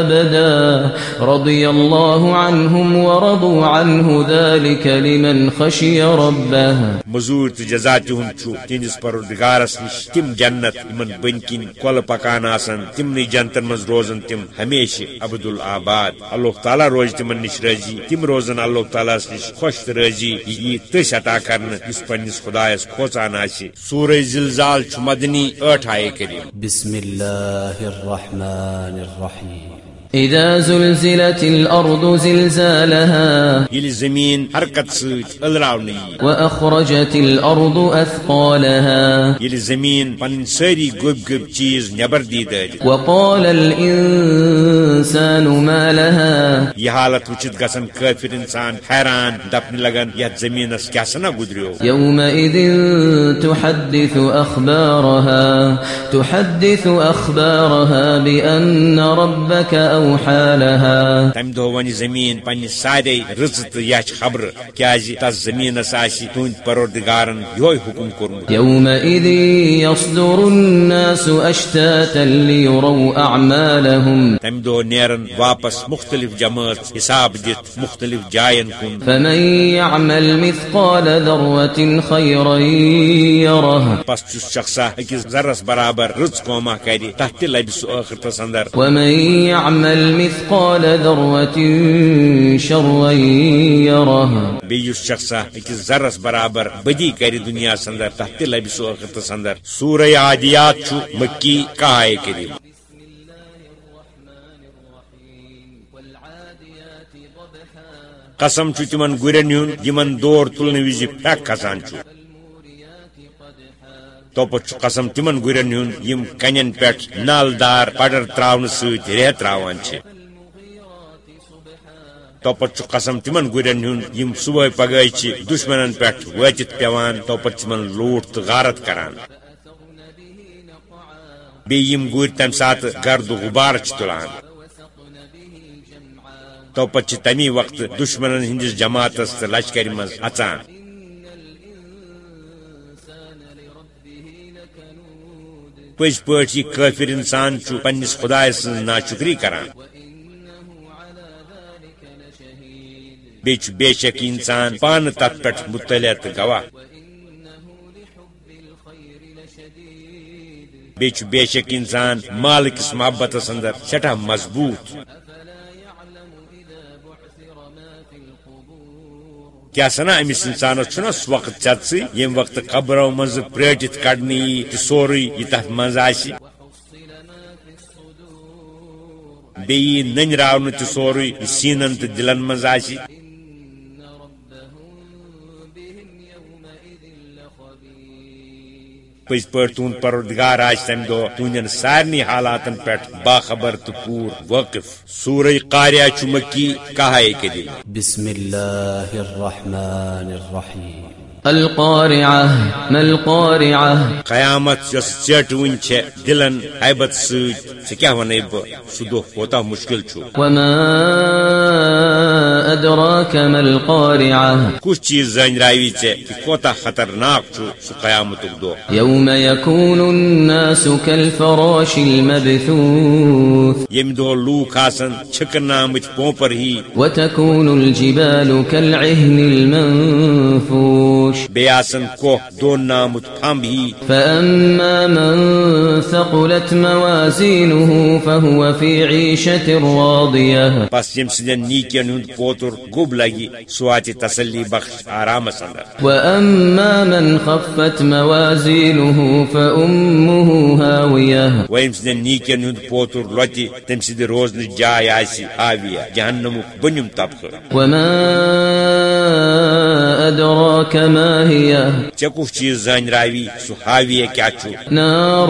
أبدا رضي الله عنهم ورضوا عنه ذلك لمن خشي ربه مزور تو جزا تہن تہندس پروردگارس نش تم جنت یمن بن کن کول پکان آسن تم تمنی جنتن مز روزن تم ہمیشہ عبد الآباد اللہ تعالیٰ روز تمن نش راضی، تم روزن اللہ تعالیٰ نش خوش تہ راضی یہ تس عطا کرن اس پنس خدایس کھوچان آسہ. سورہ زلزال چھ مدنی ٲٹھ آئے کریم۔ بسم اللہ الرحمن الرحیم۔ إذا زلزلت الأرض زلزالها یل زمین حرکت ست الراون وأخرجت الأرض أثقالها یل زمین پن ساری گوب گوب چیز نبر دی دٲرِتھ وقال الإنسان ما لها یہ حالت وچت گژھان کٲفر انسان حیران دپنہِ لگان یتھ زمینس کیاہ سنا گُزریو؟ يومئذ تحدث أخبارها تحدث أخبارها بأن ربك أوحى لها تمہ دۄہ ونہِ زمین پننہِ سارے رٕژ تہٕ یچھ خبر کیازِ تس زمینس آسہِ تُہنٛدِ پروردگارن یہوے حکم کوٚرمُت۔ يومئذ يصدر الناس أشتاتا ليروا أعمالهم. تمہ دۄہ نیرن واپس مختلف جماعت حساب دِتھ مختلف جاین کُن۔ فمن يعمل مثقال ذرة خيرا يره. پس چُس شخصا أکِس ذرس برابر رٕژ قوما کرِ تتھ تہِ لبہِ سُہ ٲخرتس اندر۔ ومن يعمل يعمل مثقال ذرة شرا يره. بیٚیہِ یُس شخصا أکِس ذرس برابر بدی کرِ دُنیاہس اندر تتھ تہِ لبہِ سُہ ٲخرتس اندر سورہ عادیات چھُ مکی کائے کریم قسم چھُ تمن گُرین ہُند یمن دور تُلنہٕ وِزِ پھرٛکھ کھسان چھُ توپت قسم تمن گُرین ہُند یم کنین پٮ۪ٹھ نال دار پڈر تراونہٕ سۭتۍ ریہ تراوان توپت قسم تمن گرین ہند یم صبح پگہ دشمنن پہ وتت پیوان توپت تمن لوٹ تو غارت کران بیم گر تمہ سات گرد غبار تلان توپت تمی وقت دشمنن ہندس جماعتس تو لشکر مز اچان پز پا یہ قافر انسان پنس خدا سن ناشکری کران۔ بیچ بے شک انسان پان تت پہ مطلع تو گواہ۔ بیچ بے شک انسان مالکس محبت اندر سٹھا مضبوط۔ کیا سنا امس انسانس چھنا سہ وقت چتسی، یم وقت قبرو مز پریٹت کڑنی تو سوری یہ تر مز آسی نن راو تہ سوری سینن تو دلن مز آسی پز پہ تہد پردگار آج تمہ دہ تہندین سارے حالات پہ باخبر تو پور وقف۔ سورہ قاریہ چمکی کہائے کدی جی۔ بسم اللہ الرحمن الرحیم۔ القارعة ما القارعة قیامت یس چیٹ ون چھ دلن حیبت ست ثہ ون بہ سہ دہ کوتہ مشکل چھو۔ وما أدراك ما القارعة کس چیز زن راوی کہ کوتہ خطرناک چھو يوم يكون الناس كالفراش المبثوث۔ یم چھکن آمت پوپر ہی۔ وتكون الجبال كالعهن المنفوش۔ بی آسن کوہ دون نامت پھمب ہی۔ فأما من ثقلت موازينه فهو في عيشة راضية۔ پس یم سندین نیکین ہند پوتر گوب لگی سوات تسلی بخش آرام اندر وأما من خفت موازينه فأمه هاوية۔ و یم سندین نیکین ہند پوتر لوتی تم سند روزن جائے آسی آویہ جہنمک بنیم طبقہ وما أدراك ما هي ژے کس چیز زن راوی سہ حاویہ کیا چھو؟ نار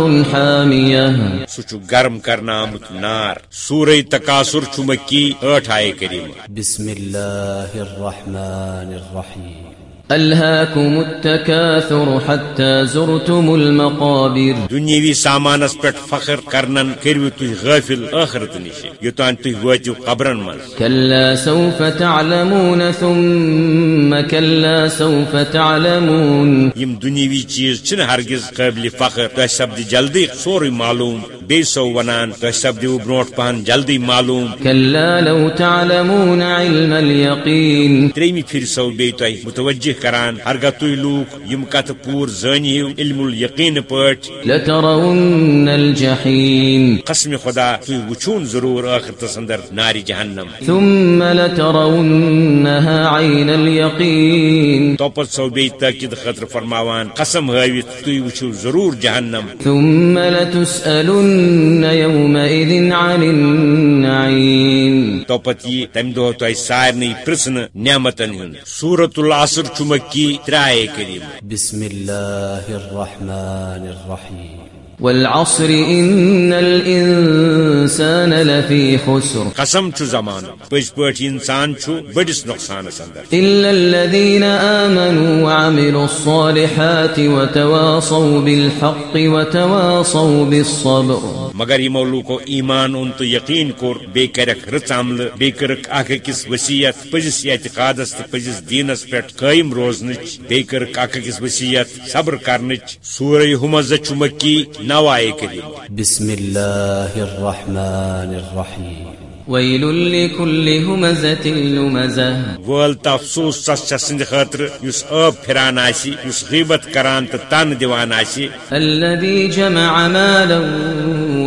چھو گرم کرنا آمت نار۔ سورہ تکاثر چھو مکی ٲٹھ آئے کریم بسم الله الرحمن الرحيم ألهاكم التكاثر حتى زرتم المقابر. دنیوی سامانس پہ فخر کرنن کرو تھی غافل آخرت نش یوتان تھی واتو قبرن مز كلا سوف تعلمون ثم كلا سوف تعلمون. یم دنیوی چیز چھن ہرگز قابل فخر؟ تہ سپد جلدی سوری معلوم. بی سو ونان تہ سپد برونٹ پہن جلدی معلوم. كلا لو تعلمون علم اليقين. تریمی پھر سو تہ متوجہ کران. ہرگہ تھی لوک یم کت پور زانیو علم الیقین پٹ لترون الجحيم قسم خدا تھی وچھون ضرور آخرت اندر ناری جہنم. ثم لترونها عين اليقين توپت سو بی تاکید خطر فرماوان. قسم ہاوت تھی وچھو ضرور جہنم. ثم لتسألن يومئذ عن النعيم توپت یہ تم دہ تہ سارنی پرسن نعمتن ہند سورت العصر چمکی ترائے کریم بسم الله الرحمن الرحيم والعصر إن الإنسان لفي خسر۔ قسم چھ زمان پز پٹ انسان چھ بڑس نقصانس اندر۔ إلا الذين آمنوا وعملوا الصالحات وتواصوا بالحق وتواصوا بالصبر۔ مگر یمو لوکو ایمان اون تو یقین کور بی کرک رچ عمل بی کرک اخ أکس وصیت پزس اعتقادس تو پزس دینس پہ قائم روزنچ بی کرک اخ أکس وصیت صبر کرنچ سورہ ہمز چمکی نو آئے کریم۔ بسم الله الرحمن الرحيم ويل لكل همزة لمزة وول تو افسوس سس سند خاطر اس اب پھران آسی اس غیبت کران تو تن دیوان آسی الذي جمع مالا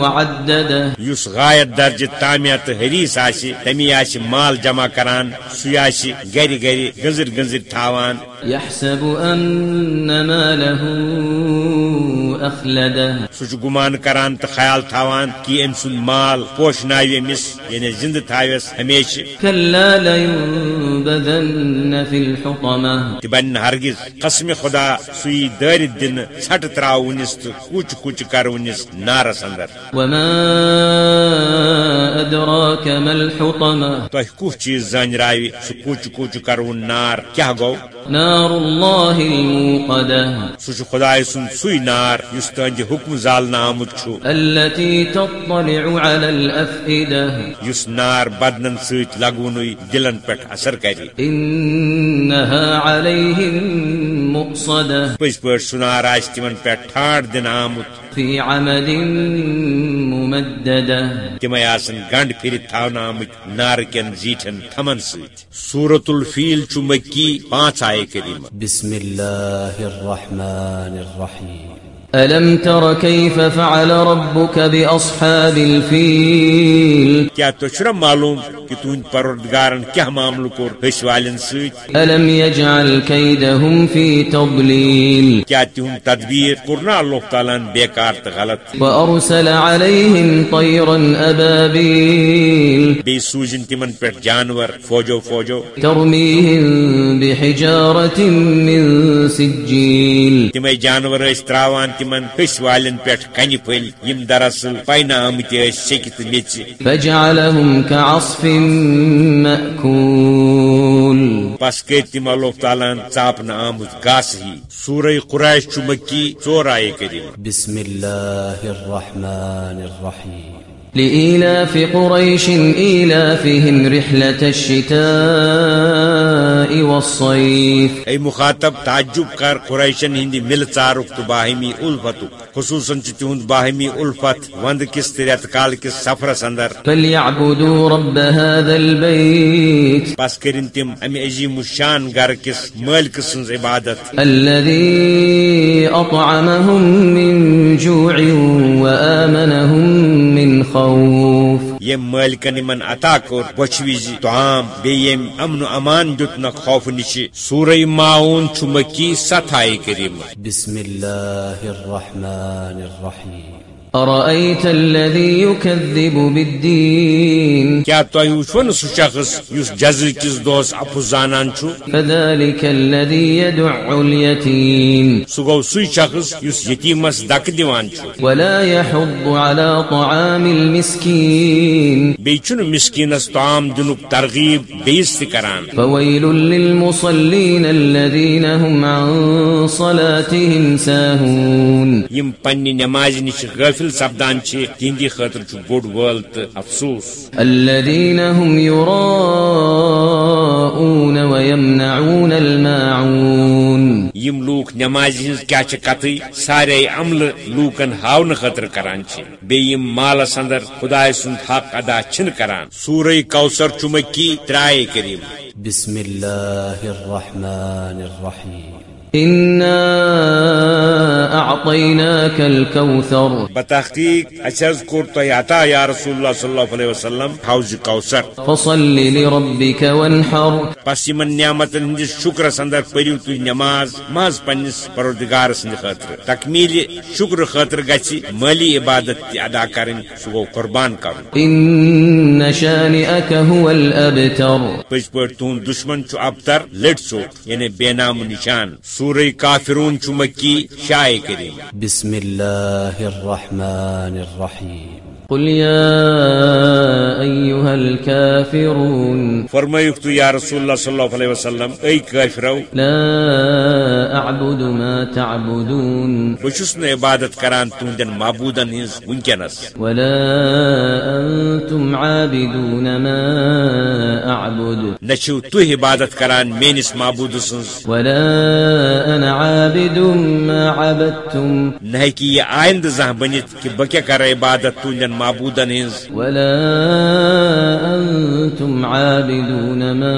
وعدده. اس غایت درجہ تامیات حریص آسی تمی آسی مال جمع کران سو آسی گری گری گنزر گنزر تھاوان. يحسب أن ماله أخلده سہ گمان کران تو خیال تھاوان کہ ام سن مال پوشناو امس یعنی زندہ تھاوس ہمیشہ۔ تہ بن ہرگز قسم خدا سی دار دن ژھٹ تراونس تو کوچ کوچ کرونس نارس اندر تہ کس چیز زان سہ کوچ کوچ کرون نار کیا گو؟ نار سہ خدائے سن سوی نار اس تہندِ حکم زالنہ آمت چھو۔ التي تطلع على الأفئدة. اس نار بدنن ست لگون دلن پہ اثر کر۔ إنها عليهم مؤصدة. پز پہ سنار آس تمن ٹھانڈ دن آمت۔ في عمد ممددة. تم آسن گنڈ پھرت تھونا آمت نار کن زیٹھن تھمن ست سورت الفیل چھ مکی پانچ آئے کریم بسم الله الرحمن الرحيم ألم تر كيف فعل ربك بأصحاب الفيل کیا تو چھنا معلوم کہ تہند پروردگارن کیا معاملہ کور ہس والن ست ألم يجعل كيدهم في تضليل کیا تہند تدبیر کرنا اللہ تعالیٰ بیکار تو غلط؟ وأرسل عليهم طيرا أبابيل بی سوزن تمن پہ جانور فوجو فوجو۔ ترميهم بحجارة من سجيل تمے جانور اس تراوان تمن ہس والن پہ کنہ پھل یم دراصل پینہ آمت سیکہ تو میچ پس کر تم اللہ تعالیٰ ژاپن آمت گاس ہی۔ سورہ قریش چھ مکی ژور آئے کریم۔ بسم الله الرحمن الرحيم لإيلاف قريش إيلافهم رحلة الشتاء والصيف. اے مخاطب تعجب کر قریشن ہند مل ژارک تو باہمی الفت خصوصاً چھ تہند باہمی الفت وند کس تریت کال کس سفرس اندر فليعبدوا رب هذا البيت. پس کرن تم امہ عظیم الشان گر کس مالک سنز عبادت. الذي أطعمهم من جوع وآمنهم من خوف. یم مالکن یمن عطا کور بچ وز تعام بیم امن و امان دتن خوف نش سورہ معاون چھ مکی ست آئے کریم. بسم الله الرحمن الرحيم أرأيت الذي يكذب بالدين؟ کیا تہ وچھو سہ شخص اس جزر کس دوس اپو زانان چھ فذلك الذي يدع اليتيم. سہ گو سی شخص اس یتیمس دک دیوان چھ ولا يحض على طعام المسكين. بی چھن مسکینس تعام دنک ترغیب تہ کران فويل للمصلين الذين هم عن صلاتهم ساهون. یم پنہ نماز نش غافل سپدان تہندی خاطر چھ بوڑ وول تو افسوس۔ الذين هم يراءون ويمنعون الماعون۔ یم لوک نماز ہز کیا چھ کتھی سارے عمل لوکن ہاون خاطر کران چھ بیٚیہِ یم مالس اندر خدائے سند حق ادا چھن کران۔ سورہ کوثر چھ مکی ترائے کریم۔ بسم الله الرحمن الرحيم إنا أعطيناك الكوثر. بتحقیق اچھا کور تہ عطا یا رسول اللہ صلی اللہ علیہ وسلم حوض کوثر. فصل لربك وانحر. پس یمن نعمتن ہندس شکرس اندر پریو تھی نماز ماز پنس پروردگار سند خاطر. تکمیل شکر خاطر گژھِ مالی عبادت ادا کرن سہ گو قربان کرن. إن شانئك هو الأبتر. پز پٲٹھۍ تہند دشمن چھ ابتر لٹ ژوٚٹ یعنی بے نام نشان. سورہ کافرون چمکی شائع کریں بسم اللہ الرحمن الرحیم۔ قل يا أيها الكافرون تو یا رسول اللہ صلی اللہ علیہ وسلم اے کافرو لا أعبد ما تعبدون بچس نہ عبادت کران تہندین معبودن ہز ونکینس۔ ولا أنتم عابدون ما أعبد نہ چھو تُہۍ عبادت کران میٲنس معبود ولا أنا عابد ما عبدتم نہ ہیٚکہِ یہ کہ بہ کیٛاہ کرٕ عبادت تہندین معبودن ہز ولا أنتم عابدون ما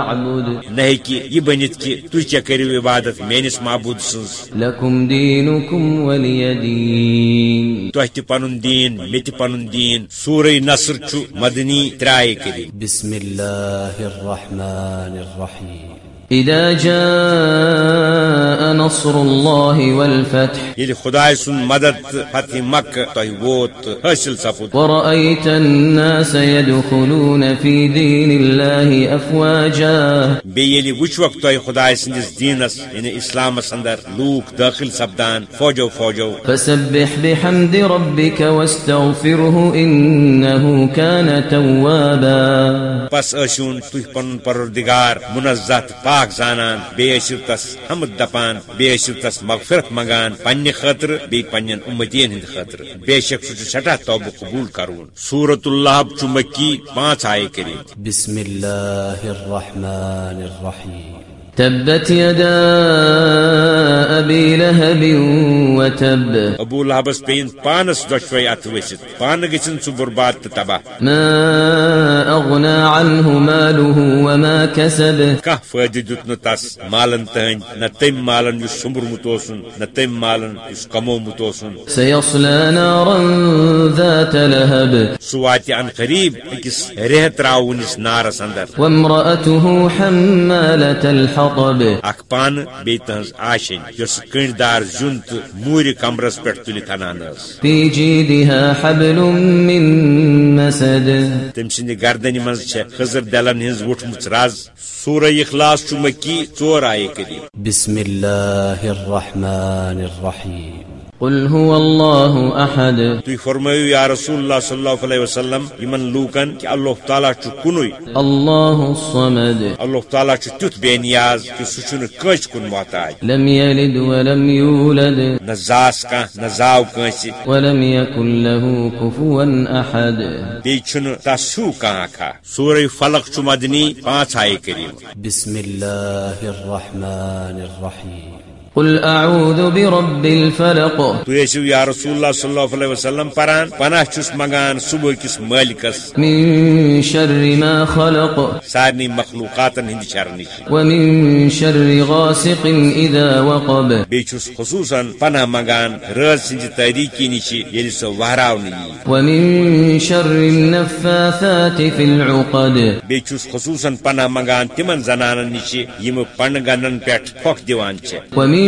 أعبد نہ ہیٚکہِ یہ بنِتھ کہ تُہۍ کیٛاہ کٔرِو عبادت میٲنس معبود سنز. لكم دينكم ولي دين تۄہہِ تہِ پنُن دیٖن مےٚ تہِ پنُن دیٖن. سورہ نصر چھُ مدنی ترٛایہِ کٔرِتھ بسم الله الرحمن الرحيم إذا جاء نصر الله والفتح یل خدائے سن مدد فتح ووت تہٕ حٲصِل سپُد ورأيت الناس يدخلون في دين الله أفواجا. بیٚیہِ ییٚلہِ وٕچھوکھ تۄہہِ خداے سٕنٛدِس دیٖنس یعنی اسلامس اندر لوٗکھ دٲخل سپدان فوجو فوجو. فسبح بحمد ربك واستغفره إنه كان توابا. پس ٲسِوُن تُہۍ پنُن پروردگار منزہ تہٕ پاک زانان بیسو تس حمد دپان بیسو تس مغفرت منگان پنہ خاطر بی پننٮ۪ن امتین ہند خطر۔ بے شک سُہ سٹا سٮ۪ٹھاہ قبول کرون۔ سورت اللہب چمکی پانچ آئے کریم۔ بسم اللہ الرحمن الرحیم۔ تبت يدا أبي لهب وتب ابو لہبس پیٚیِن پانس دۄشوے اتھٕ ؤسِتھ پانہٕ گژھن سُہ برباد تہٕ تباہ ما أغنى عنه ماله وما كسب. دیُت نہٕ تس. مالن تہنٛدۍ نہ تٔمۍ مالن یُس سُمبرمُت اوسُن نہ تٔمۍ مالن یُس کمومُت اوسُن سيصلى نارا ذات لهب سُہ واتہِ ان قریب أکِس ریہ تراونس نارس اندر. وامرأته حمالة الحطب اکھ پانہٕ بیٚیہِ تہنٛز آشِنۍ یۄس کٔنڈۍ دار زیُن تہٕ موٗرِ کمرس پٮ۪ٹھ تُلِتھ انان ٲس. في جيدها حبل من مسد. تٔمۍ سٕنٛدِ گردنہِ منٛز چھےٚ خٔزر دلن ہٕنٛز وُٹھمٕژ رز سورہ اخلاص چھُ مکی ژور آیہِ کٔرِتھ بسم الله الرحمن الرحيم. قل هو الله أحد. تُہۍ فرمٲیِو یا رسول اللہ صلی اللہ علیہ وسلم یمن لوٗکن کہ اللہ تعالیٰ چھُ کُنُے الله الصمد. اللہ تعالیٰ چھُ تیُتھ بے نیاز کہ سُہ چھُنہٕ کٲنٛسہِ کُن محتاج لم يلد ولم يولد نہ زاس کانٛہہ نہ زاو کٲنٛسہِ ولم يكن له كفوا أحد بیٚیہِ چھُنہٕ تس ہیوٗ کانٛہہ اکھا سورہ فلق چھُ مدنی پانٛژھ آیہِ کٔرِتھ بسم الله الرحمن الرحيم قل أعوذ برب الفلق. ٲسِو یا رسول اللہ صلی اللہ علیہ وسلم پران پناہ چھُس منگان صبح کِس مٲلکس من شر ما خلق. سارنٕے مخلوقاتن ہٕنٛدِ شرٕ نِش ومن شر غاسق إذا وقب. بیٚیہِ چھُس خصوٗصن پناہ منگان رٲژ سٕنٛزِ تٲریٖکی نِش ییٚلہِ سۄ وہراونہٕ یی ومن شر النفاثات في العقد. بیٚیہِ چھُس خصوٗصن پناہ منگان تِمن زنانن نِش یِم پنہٕ گنن پٮ۪ٹھ پھۄکھ دِوان چھِ ومن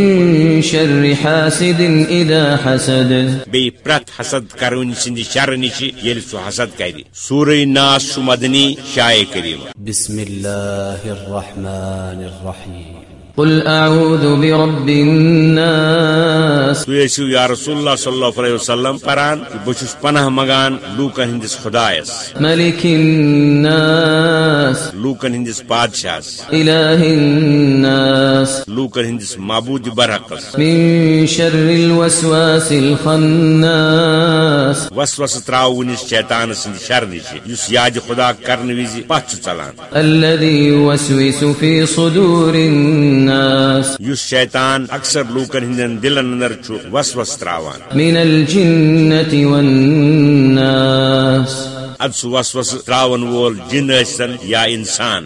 شر حاسد إذا حسد. بیٚیہِ پرٛٮ۪تھ حسد کرونہِ سٕنٛدِ شرٕ نِش ییٚلہِ سُہ حسد کرِ سورہ ناس مدنی شایع کٔرِو بسم الله الرحمن الرحيم قل أعوذ برب الناس. تُہۍ ٲسِو یا رسول اللہ صلی اللہ علیہ وسلم پران کہِ بہٕ چھُس پناہ منگان لوٗکن ہٕنٛدِس خۄدایس ملك الناس. لوٗکن ہٕنٛدِس بادشاہس إله الناس. لوٗکن ہٕنٛدِس معبوٗدِ برحقس من شر الوسواس الخناس. وسوسہٕ تراونس شیطان سٕنٛدِ شرٕ نِش یُس یاد خۄدا کرنہٕ وِزِ پتھ چھُ ژلان الذي يوسوس في صدور الناس. یُس شیطان اکثر لوٗکن ہٕنٛدٮ۪ن دلن اندر چھُ وسوس تراوان. من الجنة والناس. اد سُہ وسوسہٕ تراون وول جن ٲسن یا انسان.